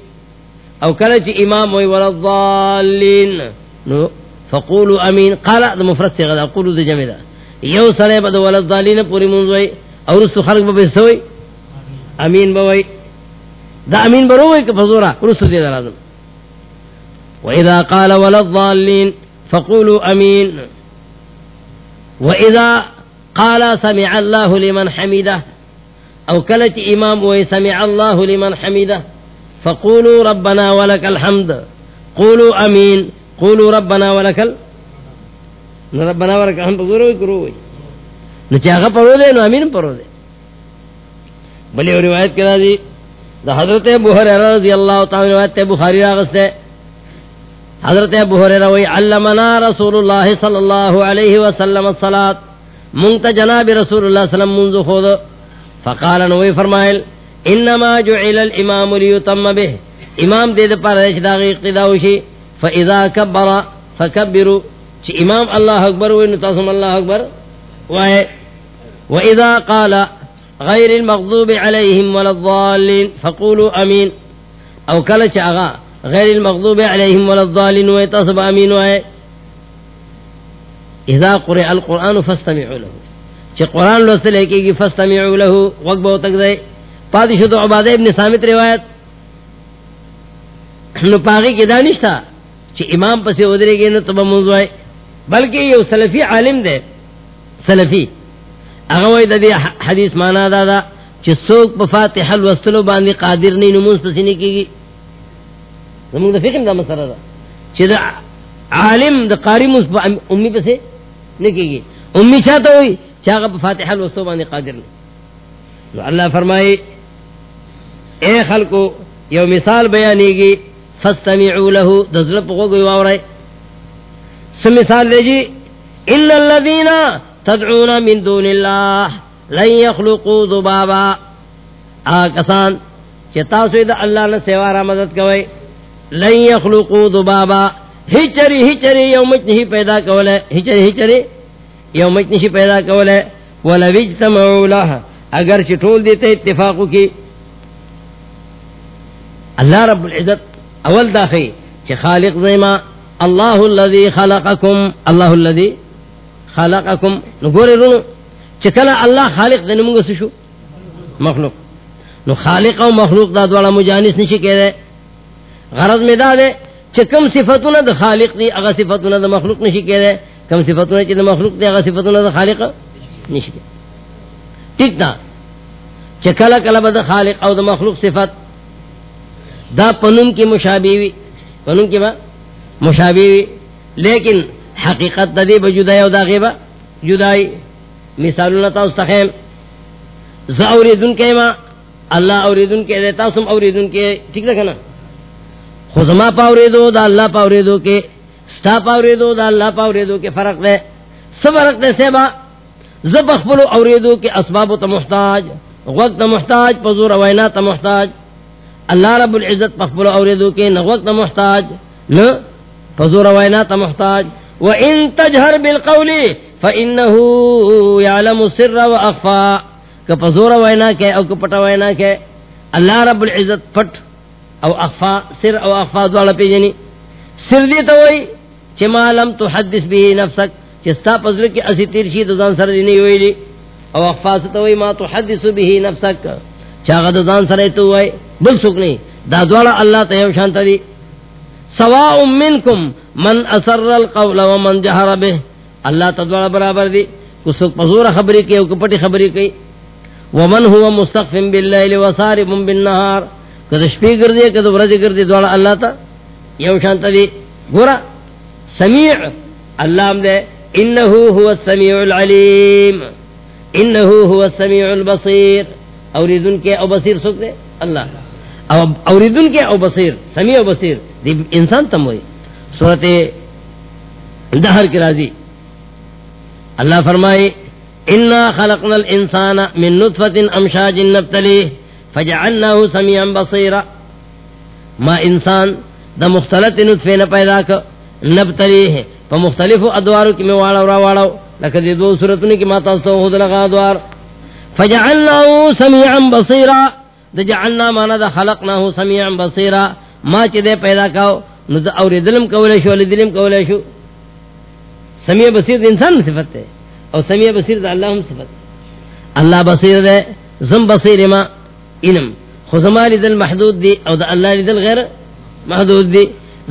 Speaker 2: او کلچ امام وی ولا الضالين نو فقولوا امين قال ده مفرد صيغه قولوا ده جمع ده. یو سره بد ولا الضالين پوری منځ وی اور اس خلق به سوی امین بوي دا امين امین بروي کہ فزورا رسول دي لازم واذا قال ولا الضالين فقولوا امين واذا قال سمع الله لمن حمده، او كلت امام وسمع الله لمن حمده فقولوا ربنا ولك الحمد. قولوا امين قولوا ربنا ولك ربنا ولك الحمد. ضروري كروي نو چاگا پڑھو دے، نو امین پڑھو دے. بلی روایت کرا دی، دا حضرت ابو حریرہ رضی اللہ تعالی روایت بخاری راغس دے حضرت ابو حریرہ وی، علمنا رسول اللہ صلی اللہ علیہ وسلم الصلاة. منت جناب رسول اللہ صلی اللہ علیہ وسلم منذ خود. فقال نوی فرمائل انما جعل الامام لیتم به. امام دے دے پر رش داغی اقتداوشی فاذا کبر فکبرو چی امام اللہ اکبر وی نتاسم اللہ اکبر وائے. وإذا قال غير المغضوب عليهم ولا الضالين، فقولوا أمين أو كلا شعغا غير المغضوب عليهم ولا الضالين ويتصب أمين وإيه إذا قرئ القرآن فاستمعوا له. چه قرآن لو سلے فاستمعوا له وقبه وتقضي پادی شدو عبادہ ابن سامت روایت. نو پاغی کی دانش تھا چه امام پسی ادرے گئے نو تبا منزوائے بلکہ یہ سلفی عالم دے. سلفی. اغوی دا دی حدیث مانا دا دا چی سوک پا فاتح الوستلو باندی قادر نی نمونس پسی نکی گی. زمان دا فقم دا مسئلہ دا. چی دا عالم دا قاری موس پا امی پسی نکی گی. امی چاہتا ہوئی چاہتا پا فاتح الوستلو باندی قادر نی. اللہ فرمائی اے خلقو، یو مثال بیانی گی فستمیعو لہو دزلپ غوگوی واورائی سم مثال دے جی ان الذین تدعون من دون اللہ، لن يخلقوا ذبابا. آکسان چی چتا سوید اللہ نے سیوارا مدد کوئی لن يخلقوا ذبابا. ہچری ہچری یومچ نہیں پیدا کولے، ہچری ہچری یومچ نہیں پیدا کولے. ولو اجتمعوا لها اگر چٹول دیتے اتفاقو کی اللہ رب العزت اول داخی چھ خالق زیما، اللہ الذي خلقکم، اللہ الذي خلقکم، نو گورے رونو چکلا اللہ خالق دے نمونگا سشو مخلوق۔ نو خالق و مخلوق دا دولا مجانس نشی کہہ دے۔ غرض میں دا دے چکم صفتونا دا خالق دی، اگا صفتونا دا مخلوق نشی کہہ دے۔ کم صفتونا چی دا مخلوق دی، اگا صفتونا دا خالق نشی کہہ ٹھیک دا۔ چکلا کلا با دا خالق او دا مخلوق صفت دا پنم کی مشابیوی پنم کی با مشابیوی لیکن حقیقت دا دی بجدائی او دا غیبا جدائی۔ مثالونا تا استخیم زا اوریدن کے ما، اللہ اوریدن کے دیتا سم اوریدن کے، ٹھیک دا کنا؟ خزما پاوریدو دا اللہ پاوریدو کے۔ ستا پاوریدو دا اللہ پاوریدو کے فرق دے۔ سب فرق دے سیبا زب اخبرو اوریدو کے اسبابو تا محتاج، وقت محتاج، پزور وینا تا محتاج۔ اللہ رب العزت پخبرو اوریدو کے نغوقت محتاج نہ پزور وینا تا محتاج۔ وَإِن تَجْهَرْ بِالْقَوْلِ فَإِنَّهُ يَعْلَمُ السِّرَّ وَأَخْفَى۔ کہ پزور وینا کے او کپٹا وینا کے اللہ رب العزت پٹ او اخفا، سر او اخفا دوالا پی جنی سر دیتا ہوئی چی ما لم تحدث بھی نفسک چی ستا پزر کی اسی تیر تیرشی دزان سر دینی ہوئی لی او اخفا ستا ہوئی ما تحدث بھی نفسک۔ چاگا دزان سر تو ہوئی بل سکنی دا دوالا اللہ تیو شانتا دی۔ سواء منکم من اسر القول ومن جہر به اللہ تدوالا برابر دی۔ کسک پزور خبری کی او کپٹی خبری کی ومن هو مستقف باللیل وصارب بالنهار کد شپی گردی کد ورځ گردی دوالا اللہ تا یو شانت دی۔ گورا، سمیع اللہ ہم دے۔ انہو هو السمیع العلیم۔ انہو هو السمیع البصیر۔ اور اوریدن کے او بصیر سک دے۔ اللہ اوریدن کے او بصیر، سمیع او بصیر، دی انسان تم ہوئی صورت دہر کی راضی. اللہ فرمائے انا خلقنا الانسان من نطفة امشاج نبتليه فجعلناه سميعا بصيرا. ما انسان دا مختلط نطفے نہ پیدا کر نبتلیه پا مختلف ادوارو کی میں واڑا را واڑا لکہ دی دو صورتنی کی ماتا سو خود لگا ادوار. فجعلناه سميعا بصيرا. دا جعلنا مانا دا خلقناه سميعا بصيرا. ما چی دے پیدا کاؤ نو دا اور دلم کولے شو علی دلم کولے شو. سمیع بصیر دا انسان صفت ہے اور سمیع بصیر دا اللہ ہم صفت اللہ بصیر دے زم بصیر ما علم خزما دل محدود دی، او دا اللہ دل غیر محدود دی.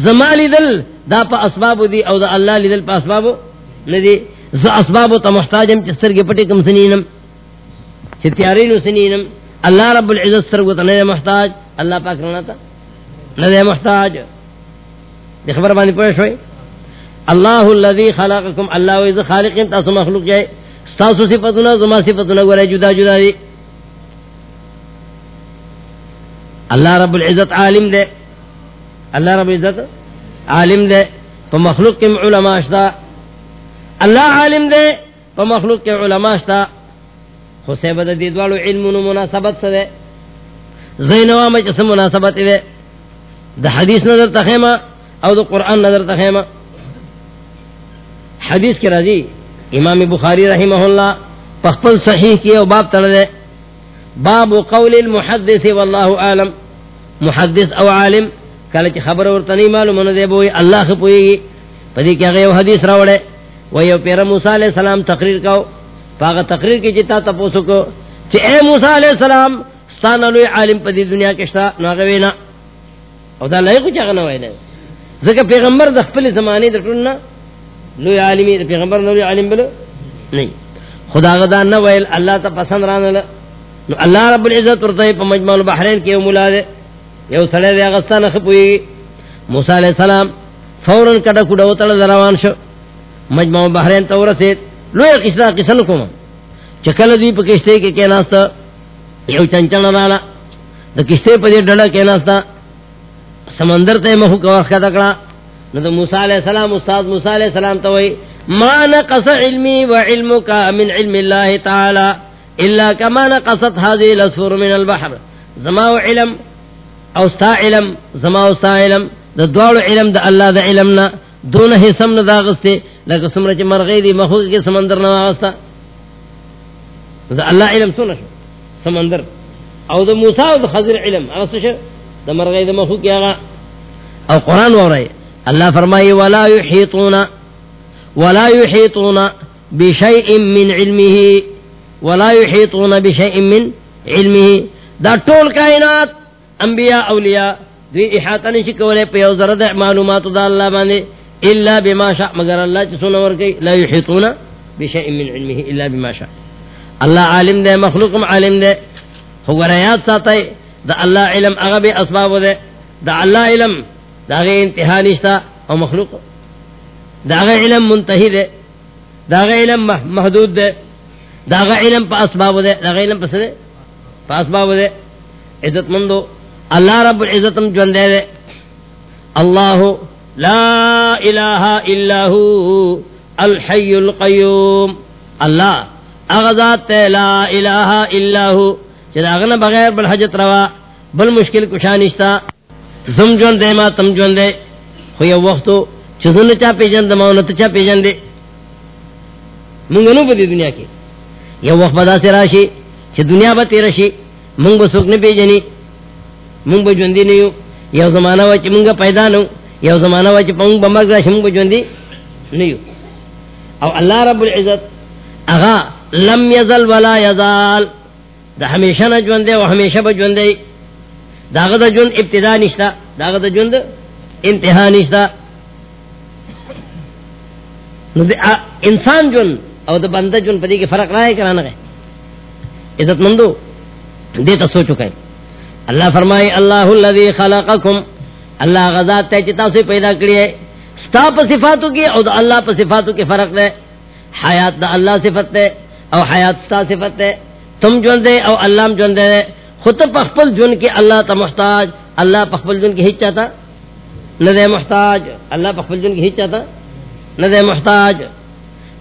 Speaker 2: زما دل دا پا اسباب دی، او دا اللہ دل پا اسباب ندی ز اسباب تا محتاجم چی سرگی پٹی کم سنینم چی تیارینو سنینم. اللہ رب العزت سرگو تا محتاج، اللہ پاک رنا تا ندی محتاج۔ دی خبر بانی پوش ہوئی اللہ الذي خلقكم اللہ ویز خالقین، تاسو مخلوق جائے ستاسو صفتنا زما صفتنا گورے جدا جدا دی۔ اللہ رب العزت عالم دے۔ اللہ رب العزت عالم دے۔ تو مخلوق کے علماء اشتا اللہ عالم دے تو مخلوق کے علماء اشتا خسیبت دید والو علم و مناسبت سے دے زینوا میں جسم مناسبت دے دا حدیث نظر تخیمہ او دا قرآن نظر تخیمہ حدیث کے راضی امام بخاری رحمہ اللہ پخپل صحیح کی او باب تر دے باب قول المحدث واللہ عالم محدث او عالم کل چی خبر ورطنی معلوم من دے بوئی اللہ خپوئی گی پدی کیا غیو حدیث روڑے ویو پیر موسیٰ علیہ السلام تقریر کو پاگا تقریر کی چی تا تپوسو کو چی اے موسیٰ علیہ السلام ستانا لوی عالم پدی دنیا کشتا ناغوینا او دا لئی کچھ اغنو ویلے ذکر پیغمبر دا خپل زمانی در ٹننا لوی عالمی دا پیغمبر نوی عالم بلو نہیں خدا غدا نہ اللہ تا پسند رانا لے نو اللہ رب العزت ورطائی پا مجمع البحرین کیو ملا دے یو سڑے دے اغسطان خپوئی گی موسیٰ علیہ السلام فوراں کٹا کڑا وطل دروان شو مجمع البحرین تا ورسید لوی قصہ قصہ نکوما چکل دی پا کشتے کے کیناستا یو چنچن رانا دا کشتے پا دی ڈڑا کیناستا سمندر تے محو کا وقت تکڑا نو دا موسیٰ علیہ السلام، استاد موسیٰ علیہ السلام تو وئی ما نقص علمی و علمک من علم اللہ تعالی الا کما نقصت هذه الاسفر من البحر. زما علم او ستا علم، زما او ستا علم دا دوار علم دا اللہ دا علمنا دون حسم دا غستے لکہ سمرچ مرغی دی مخوق کے سمندر نو آغستا دا اللہ علم سونا شو، سمندر۔ او دا موسیٰ او دا خضر علم آغستا شو، دا مرغی دا مخوق کی آغا او قرآن ورائی اللہ فرمائی، ولا يحيطون ولا يحيطون بشيء من علمه، ولا يحيطون بشيء من علمه۔ دا طول کائنات، انبیاء، اولیاء، دوی احاطہ نشی کولے، پہ یو زرد معلومات دا اللہ بانے الا بما شاء. مگر اللہ چی سنور گئی لا يحيطون بشيء من علمه الا بما شاء. اللہ عالم دے مخلوقم عالم دے. خوریات ساتے دا اللہ علم اغبی اسباب دے. دا اللہ علم داغے انتہا نشتا او مخلوق. داغے علم منتہی دے. داغے علم محدود دے. داغے علم پا اسباب دے. داغے علم پس دے؟ پا اسباب دے. عزت مندو اللہ رب العزتم جون دے دے. اللہ لا الہ الا ہو الحی القیوم اللہ اغذات لا الہ الا ہو چیز اغنى بغیر بالحجت روا، بل مشکل کشانشتا زم جون دے ما تم جون دے خو یو وختو چزن چا پیجن دے ماؤنت چا پیجن دے منگنو پا دی دنیا کی یو وقت بدا سے راشی چھ دنیا با تیر شی منگ با سوک نپیجنی منگ با جوندی نیو یو. زمانہ وچ منگ پیدا نو یو زمانہ وچ منگ با مرگ راشی منگ با جوندی نیو۔ او اللہ رب العزت اغا لم یزل ولا یزال، دا ہمیشہ نہ جوندے و ہمیشہ با جوندے داغ دا جند ابتدا نشتا داغ دا جند انتہا نشتا۔ انسان جن او دا بندہ جن پدی کے فرق رائے کرانا گئے عزت مندو دیتا سو چکے اللہ فرمائے اللہ الذي خلقکم اللہ غزات تے چتا سے پیدا کری ہے۔ ستا پا صفاتو کی او دا اللہ پا صفاتو کی فرق دے حیات دا اللہ صفت دے او حیات ستا صفت دے تم جن دے او اللہ جن دے خود پخپل جن کی اللہ تا محتاج۔ اللہ پخپل جن کی ہچ چاہتا۔ نہ محتاج۔ اللہ پخپل جن کی ہچ چاہتا۔ نہ محتاج۔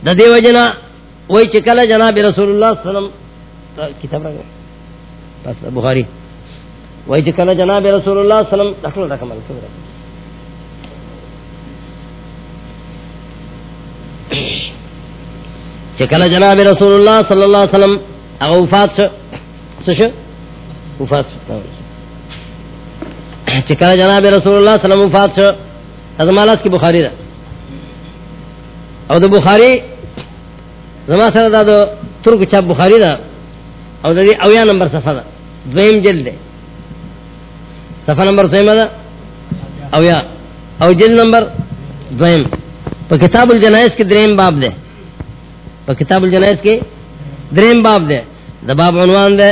Speaker 2: دا دے وجنا وہی چکل جناب رسول اللہ صلی اللہ علیہ وسلم۔ کتاب رکھا۔ بس، بخاری۔ وہی چکل جناب رسول اللہ صلی اللہ علیہ وسلم دخل رقم چکل جناب رسول اللہ صلی اللہ علیہ وسلم هغه وفات سش وفات چکل جناب رسول اللہ صلی اللہ علیہ وسلم وفات ازمالات کی بخاری دا۔ او دا بخاری زما سره دا د ترک چا بخاری دا، او دا دی اویا نمبر صفحه دا۔ دویم جلد دے صفحه نمبر دویم دا اویا او جلد نمبر دویم. پا کتاب الجنائز کی درین باب دے. پا کتاب الجنائز کی درین باب دے. دا باب عنوان دے.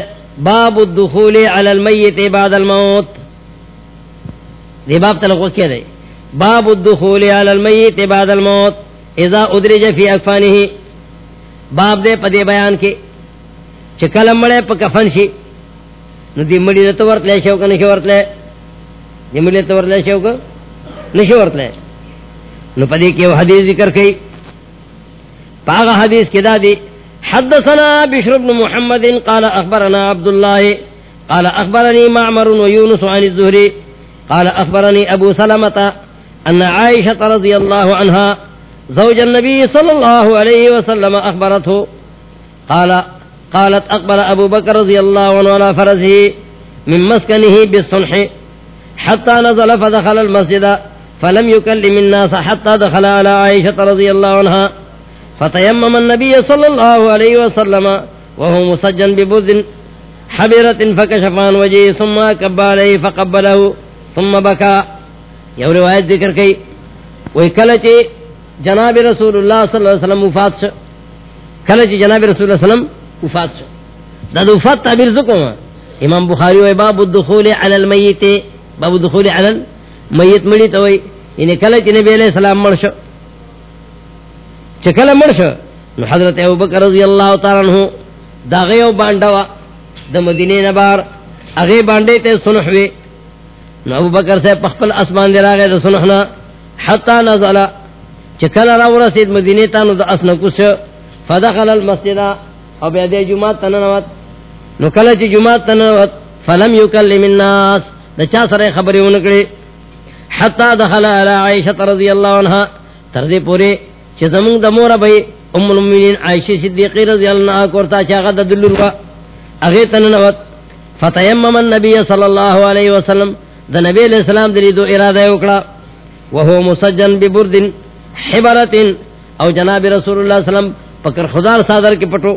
Speaker 2: باب الدخول علی المیت بعد الموت. دی باب تلقو کیا دے. باب الدخول علی المیت بعد الموت. اذا ادرج فی اکفانه باب دے پدے بیان کے. چکل مڑے پا کفن شی. نو دی مڑی دے ورت لے شو کا نشو ورت لے دی مڑی تو ورت لے شو کا نشو ورت لے نو پدے کی حدیث ذکر کئی۔ پاغا حدیث کی دادی حدثنا بشر بن محمد قال اخبرنا عبد الله قال اخبرني معمر ويونس عن الزهري قال اخبرني ابو سلمة ان عائشة رضي الله عنها زوج النبي صلى الله عليه وسلم أخبرته قال، قالت أقبل أبو بكر رضي الله عنه على فرزه من مسكنه بالصنح حتى نزل فدخل المسجد فلم يكلم الناس حتى دخل على عائشة رضي الله عنها. فتيمم النبي صلى الله عليه وسلم وهو مسجن ببذ حبرة فكشف عن وجهه ثم كب عليه فقبله ثم بكى. يو رواية ذكر كي ويكالتي جناب رسول اللہ صلی اللہ علیہ وسلم وفات شا کل چی جناب رسول اللہ علیہ وسلم وفات شا دا دا وفات تعبیر ذکو امام بخاری وی باب الدخول علی المیت باب الدخول علی المیت مڑی توی یعنی کل چی نبی علیہ السلام مر شا چی کل مر شا نو حضرت ابو بکر رضی اللہ تعالی عنہ دا غیو بانڈوا دا مدینی نبار اغی بانڈے تے سنحوی نو ابو بکر سے پخپل اسمان دے راگے دا سنحنا حتی نزلہ چکل را ورسید مدینه تانو دا اسنا کس فدخل المسجد او بیاد جماعت تننوت نو کل چی جماعت تننوت فلم یکلم الناس. دا چا سر خبری ونکڑی حتی دخل علی عائشت رضی اللہ عنہ۔ تردی پوری چی زمون دا مورا بھئی ام المؤمنین عائشی صدیقی رضی اللہ عنہ کورتا چاگا دا دلور با اغی تننوت فتیمم النبی صلی اللہ علیہ وسلم۔ دا نبی علیہ السلام دلی دو ارادہ اکڑا۔ وہو مسجن ببردن حبرت او جناب رسول اللہ صلی اللہ علیہ وسلم پکر خدار صادر کے پٹو۔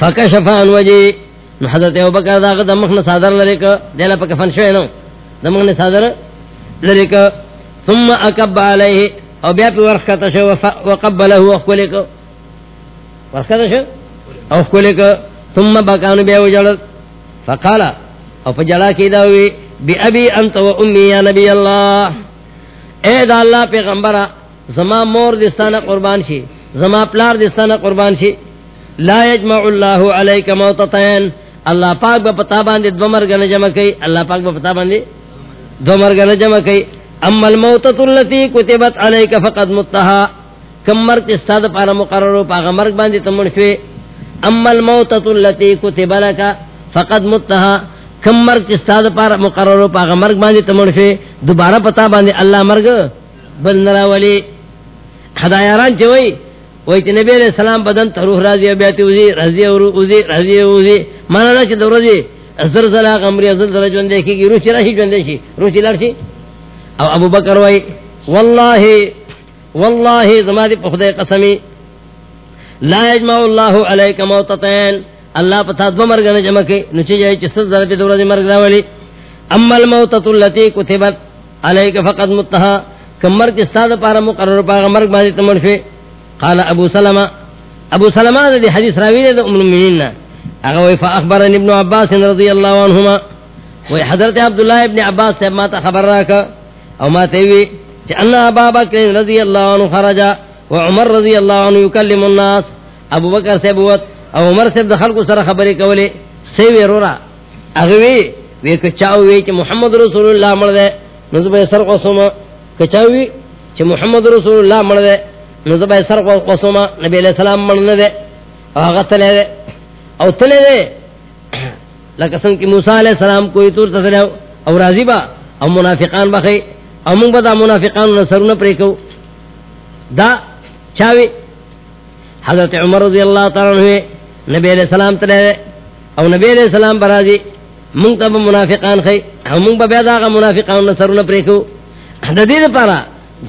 Speaker 2: فکشف عن وجه نو حضرت ابو بکر دا دمخ صادر لریک دیلا پک فن شوی نو. دمخ صادر لریک ثم اكب عليه او بیا پی ورخت شو وقبله وقلك ورخت شو؟ او وقلك ثم بکانو بیا وجل فقال، او فجلا کی داوی بی ابي انت و امي يا نبي الله. اے دا اللہ پیغمبرہ زما مور دستانہ قربان شی زما پلار دستانہ قربان شی لا یجمع اللہ علیک موتتین. اللہ پاک با پتا باندے دو مرگن جمع کئی، اللہ پاک با پتا باندے دو مرگن جمع کئی۔ اما الموتت اللتی کتبت علیک فقد متہا۔ کم مرگ استاد پارا مقررو پاگا مرگ باندے تمنشوے اما الموتت اللتی کتب لکا فقد متہا۔ کم مرگ چستاد پار مقرر پاغ مرگ باندې تمن شي دوباره پتا باندې الله مرگ بل نرا ولی خدایاران چوي وای چې نبی علیہ السلام بدن ته روح راځي بیا ته وزي راځي او وزي راځي او وزي معنا نه چې دروځي زر زلا غمري زر زلا ژوند کیږي، روح چې راځي ژوند شي، روح چې لار او ابو بکر وای، والله والله زما دې په خدای قسمی لا یجمع الله علیک موتتین. اللہ پتا دو مرگ نہ جمع کے نچے جائے چس ذرا دے دورہ مرگ راولی اما الموتۃ التي كتبت عليك فقد متها. کمر کے ساتھ پارا مقرر پا مرگ باندې تمر شے قال ابو سلمہ ابو سلمہ دے حدیث راوی دے ام المؤمنین اگا وی فاخبرني ابن عباس رضی اللہ عنہما۔ وی حضرت عبداللہ ابن عباس سے ما خبر راکا۔ او ما تیوی کہ ان ابا بکر رضی اللہ عنہ خرج وعمر رضی اللہ عنہ يكلم الناس۔ ابو بکر سے بوت او عمر سے دخل کو سر خبری کولے سی وی رورا اگوی وی کچاو وی کہ محمد رسول اللہ مر دے نزب سر کو سما کچاو وی کہ محمد رسول اللہ مر دے نو زبا سر کو قسما نبی علیہ السلام من دے هغه تلے دے او تلے دے لکه څنګه کہ موسی علیہ السلام کوئی تور تلے او راضی با او منافقان بخی او موږ به دا منافقان سرونه پرې کو دا چاوي حضرت عمر رضی اللہ تعالی عنہ نبی علیہ السلام تلے دے او نبی علیہ السلام برازی مونږ ته منافقان خي او مونږ به دا منافقان سرونه پرې کو د دې لپاره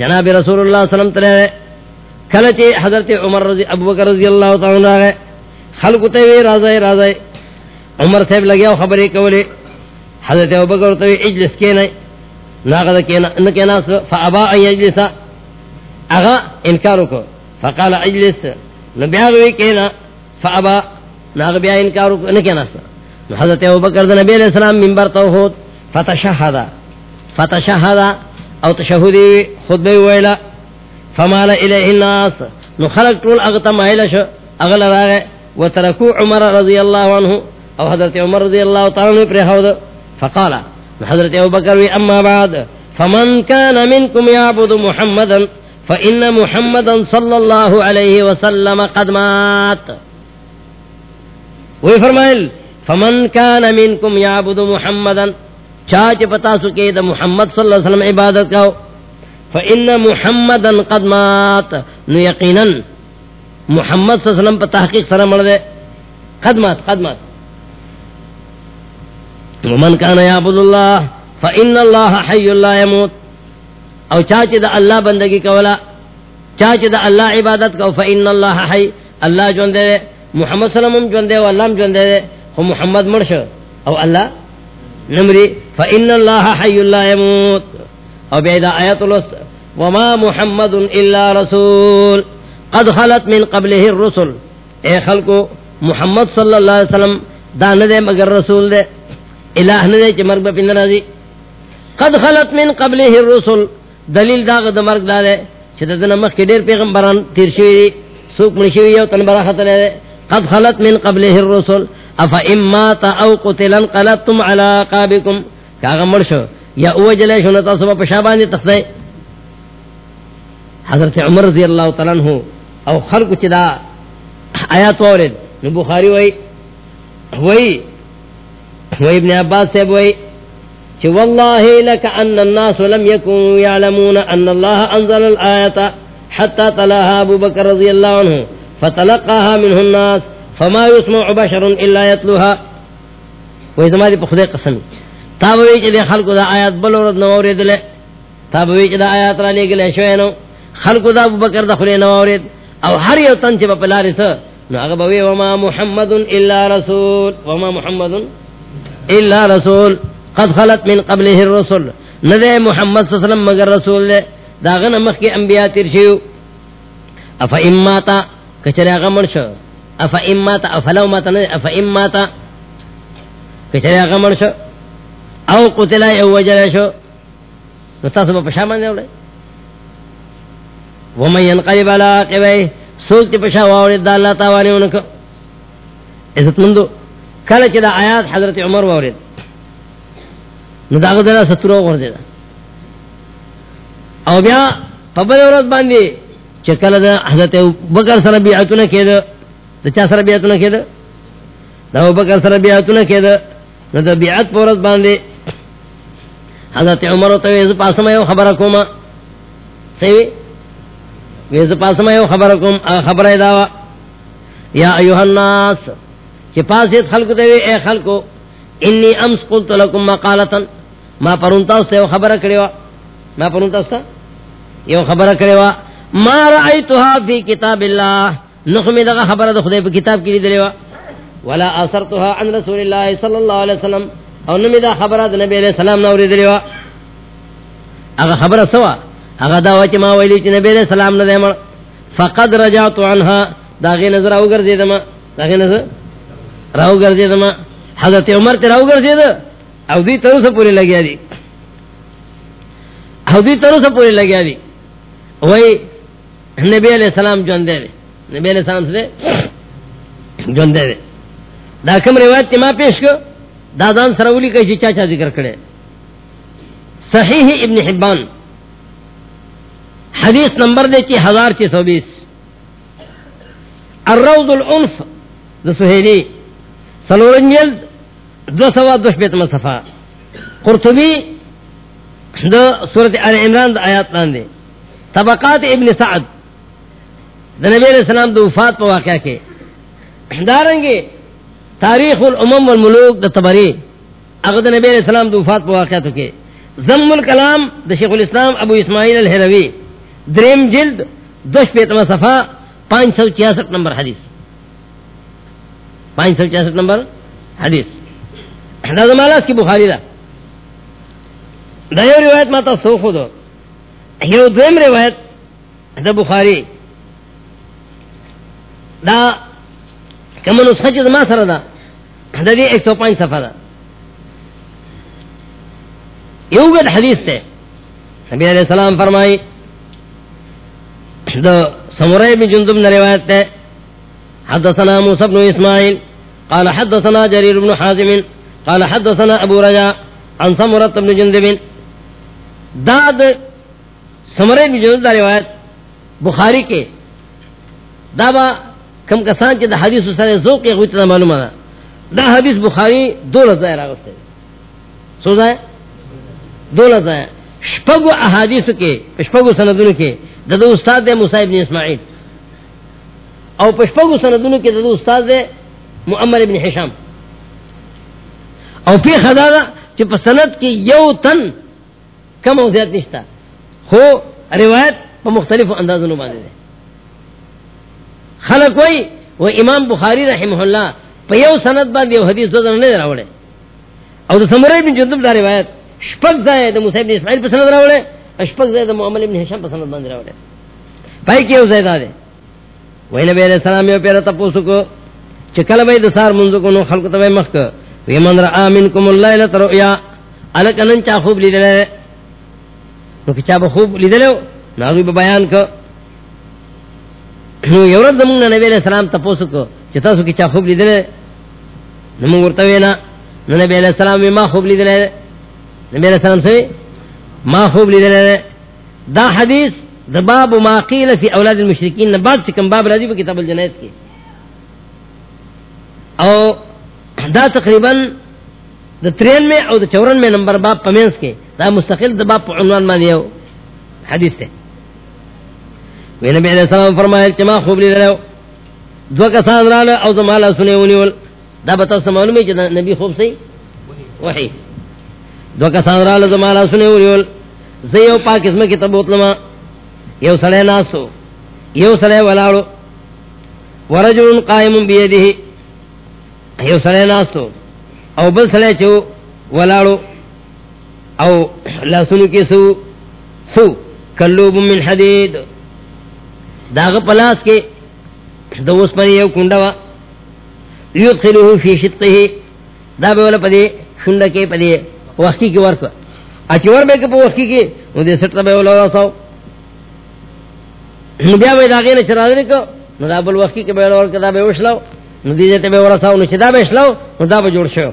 Speaker 2: جناب رسول الله صلی الله علیه وسلم تلے کله چې حضرت عمر رضی ابو بکر رضی اللہ تعالی عنہ خلق ته وی راځي راځي عمر صاحب لګیاو خبرې کولې. حضرت ابو بکر ته اجلس کې نه ناغه کې نه نه کې فابا ان يجلس اغا انکار وکړ. فقال، اجلس. نبي کې نه فابا، ناغه بیا انکار وکړ. نه کې نه حضرت ابو بکر نبی علیہ السلام منبر ته هوت فتشهد. فتشهد. او تشهدی خطبه ویلا فمال الیہ الناس. نو خلق طول اغتا مائلہ شو. اغل راغے وترکو عمر رضی اللہ عنہ او حضرت عمر رضی اللہ تعالی عنہ پر حوض فقالا حضرت ابو بکر وی، اما بعد، فمن كان منكم يعبد محمدا، فإن محمدا صلى الله عليه وسلم قد مات. وی فرمائل فمن كان منكم يعبد محمدا چاچ پتا سکے دا محمد صلی اللہ علیہ وسلم عبادت کا فإن محمدا قد مات۔ نو یقینا محمد صلی اللہ علیہ وسلم پر تحقیق سره مړ دے۔ قد مات قد مات۔ ومن كان يعبد الله فإن الله حي لا يموت۔ او چاچ دا اللہ بندگی کولا چاچ دا اللہ عبادت کو، فإن الله حي۔ اللہ جون دے محمد صلی اللہ علیہ وسلم جون دے واللہ جون دے خو محمد مرش او اللہ نمری، فإن الله حي لا يموت۔ او بیدا آیت الوست وما محمد الا رسول، قد خلت من قبله الرسل. اے خلقو، محمد صلی اللہ علیہ وسلم دا ندے مگر رسول دے، الہ ندے چی مرگ بپند رازی قد خلت من قبله الرسل، دلیل داغ دا مرگ دا دے چی دا نمخ کی دیر پیغمبران تیر شوی دی، سوک من شوی یو تن برا خطلے دے قد خلت من قبله الرسل، افا امات او قتلن قلبتم علا قابکم کاغا مرشو یا او جلے شنو تاسو په شابان تخته حضرت عمر رضی اللہ تعالی عنہ او خلق چدا آیات اورد نو بخاری وای وای وای ابن عباس سے وای کہ والله لك ان الناس لم يكونوا يعلمون ان الله انزل الايه حتى تلاها ابو بكر رضي الله عنه فتلقاها منه الناس فما يسمع بشر الا يتلوها وای زما دی په خدای قسم۔ تابوی چی دے خلقو دا آیات بلورد نوورید لے تابوی چی دا آیات را لے گلے شوینو خلقو دا ابو بکر دخلے نوورید او ہر یو تن چی با پلاری سا نو اغبوی وما محمد الا رسول. وما محمد الا رسول. قد خلت من قبله الرسول ندے محمد صلی اللہ علیہ وسلم مگر رسول لے دا غن مخ کی انبیاء ترشیو افا اماتا کچرے اغا مرشو افا اماتا افلو ماتا ندے، افا اماتا کچرے اغا مرشو او قتل او وجل شو. نو تاسو په پښا باندې وړي و مې ينقلب على عقبيه سوق چې پښا وړي د الله تعالی ونکو عزت مندو. کله چې د آیات حضرت عمر وورید نو داغه دلا سترو ورته او بیا په بل ورځ باندې چې کله د حضرت بکر سره بیعتونه کېده، د چا سره بیعتونه کېده؟ د ابو بکر سره بیعتونه کېده. نو د بیعت پورت باندې حضرت عمر ته ویز پاسمه یو خبره کوم. سی ویز پاسمه یو خبره کوم. خبره دا یا ایها الناس چې پاسې خلق ته اے خلقو، انی امس قلت لكم مقالتا. ما پرونتا اوسه خبره کړو ما پرونتا اوسه یو خبره کړو ما رأيتها في كتاب الله نخمی دغه خبره د خدای کتاب کې لیدلې ولا اثرتها عن رسول الله صلى الله عليه وسلم. او نمی دا خبرات نبی علیہ السلام نوری دلیوا اگا خبر سوا اگا دا وچ ما ویلی چی نبی علیہ السلام ندے مر فقد رجعت عنها. دا غی نظر او گر دیدما دا غی نظر راو گر دیدما حضرت عمر تی راو گر دید او دی ترو سے پوری لگیا دی او دی ترو سے پوری لگیا دی وی نبی علیہ السلام جون دے نبی علیہ السلام سے جون دے دا کم روایت تی ما پیش کو دادان سرولی کا چاچا ذکر کرے صحیح ابن حبان. حدیث نمبر دے چی ہزار چی سو بیس. الروض العنف دا سہیلی. سلورن جلد دو سوا دو شبیت مصفا قرطبی دا صورت آل عمران دا آیات لاندے طبقات ابن سعد. دا نبی علیہ السلام دا وفات پا واقعہ کے. دارنگے تاریخ الامم والملوک دا تبری. اگر نبی علیہ السلام دا وفات پا واقعہ تو کے زم الکلام دا شیخ الاسلام ابو اسماعیل الحروی دریم جلد دش پیتما صفا پانچ سو چھیاسٹھ نمبر حدیث. پانچ سو چھیاسٹھ نمبر حدیث. دا زمالاس کی بخاری دا. دا یو روایت ماتا سو خودو یو دویم روایت دا بخاری. دا کمنو سچ ما سر دا دا دی ایک سو پانچ صفحہ دا یو گد حدیث تے نبی علیہ السلام فرمائی دا سمرائی بن جندب نے روایت تے حدثنا موسى بن اسماعیل، قال حدثنا جرير بن حازم، قال حدثنا ابو رجاء عن سمرة بن جندب. داد سمرائی بن جندب دا روایت بخاری کے دابا کم کسان چی دا حدیث سارے ذوق یا غویت معلوم دا دا حدیث بخاری دو لزائے راگستے سو دائے دو لزائے شپگو احادیث کے، شپگو سندون کے ددو استاد دے مصائب بن اسماعیل. او پشپگو سندون کے ددو استاد دے معمر ابن حشام. او پی خدا دا چی پا سند کی یو تن کم او زیاد نشتا. خو روایت پا مختلف اندازنو باندے دے. خلق وئی وہ امام بخاری رحمہ اللہ پیو سند بعد یو حدیث دو نہیں راوڑے اور سمرے بن جندب دا روایت شپک زائے دا موسی بن اسماعیل پر سند راوڑے اشپک زائے دا محمد بن ہشام پر سند باندھ راوڑے پای کیو زائے دا دے وہی نبی علیہ السلام یو پیرا تپوسو کو، چې کله چکل بای دسار منزو کو نو خلق تبای مخ کو وی من رآ منکم اللہ رؤیا الک انن چا خوب لی دلے نو کچا بخوب لی دلے ناغوی بیان کو نو یورد زمون نبی علیہ السلام تپوسو کو چتا سو کی چا خوب لیدلے نمو ورتوینا نو نبی علیہ السلام ما خوب لیدلے نبی علیہ السلام سے ما خوب لیدلے دا حدیث دا باب ما قیل فی اولاد المشرکین بعد چکم باب راضی با کتاب الجنائز کی او دا تقریباً دا ترین میں او دا چورن میں نمبر باب پمینس کے دا مستقل دا باب پا عنوان ما دیو حدیث تے وی نبی علیہ السلام فرمائے چما خوب لی دلو دو کسان رانا او زمالا سنے ونیول. دا بتا سمانو میں چیزا نبی خوب سی وحی. دو کسان رانا زمالا سنے ونیول. زیو پاک اسم کی تبوت یو سڑے ناسو یو سڑے ولارو ورجل قائم بیدی یو سڑے ناسو او بل سڑے چو ولارو او لاسنو کی سو سو کلوب من حدید. داغ پلاس کے دوس پر یو کنڈوا یدخلوه فی شطه. دا بے والا پدے شنڈا کے پدے وقتی کے ورک اچھی ور بے کے وقتی کے نو دے سٹتا بے والا راساو نو بیا بے داغی نے چرا دے کو نو دا بل وقتی کے بے والا ورک دا بے وشلاو. نو دی دیتے بے ورساو. نو چی دا بے شلاو، نو دا بے جوڑ شو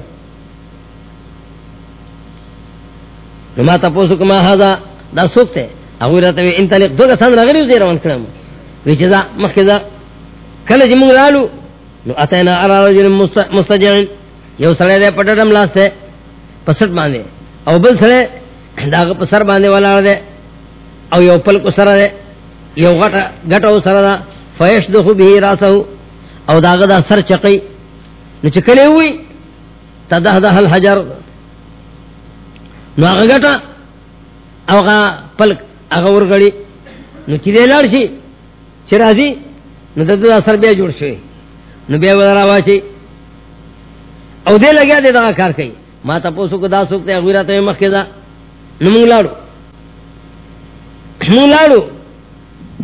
Speaker 2: نو ما تا کما حاضا دا سوکتے اگوی رہتا وی دو گا سان رغریو زیر کرم ویچزا مخزا کل جی مونگ لالو نو اتینا علا رجل مستجعن. یو سڑے دے پٹرم لاستے پسٹ باندے او بل سڑے داغ پسر باندے والا دے او یو پل کو سر دے یو غٹ گٹو سر دا فیش دخو بھی راسو او داغ دا سر چقی. نو چکلے ہوئی تدہ دہ الحجر. نو آغا گٹا او آغا پل آغا ورگڑی نو چی دے لڑ شی چرازی نو دد اثر بیا جوڑ شوی. نو بیا ودر آواشی او دے لگیا دے دا کار کئی ما تا پوسو کو دا سوکتے اغویرات میں مخی دا نو مونگ لاڑو مونگ لاڑو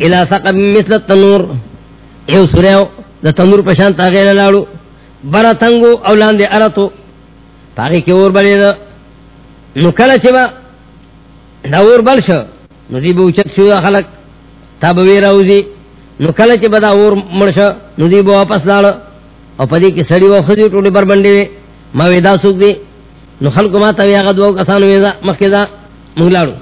Speaker 2: الى سقب مثل التنور. ایو سوریو دا تنور پشان تاغیر لاڑو برا تنگو اولان دے ارتو. پاگی کی اور بلی دا نو کل چبا دا اور بل شو نو دی بوچت شو دا خلق تا بوی روزی نو کله چې بدا اور مرشه نو دی بو واپس لاړ او پدې کې سړی و خدي ټوله بر باندې ما ودا سوق دی نو خلکو ما ته هغه دوه کسانو وېدا مخکې دا مونږ لاړو.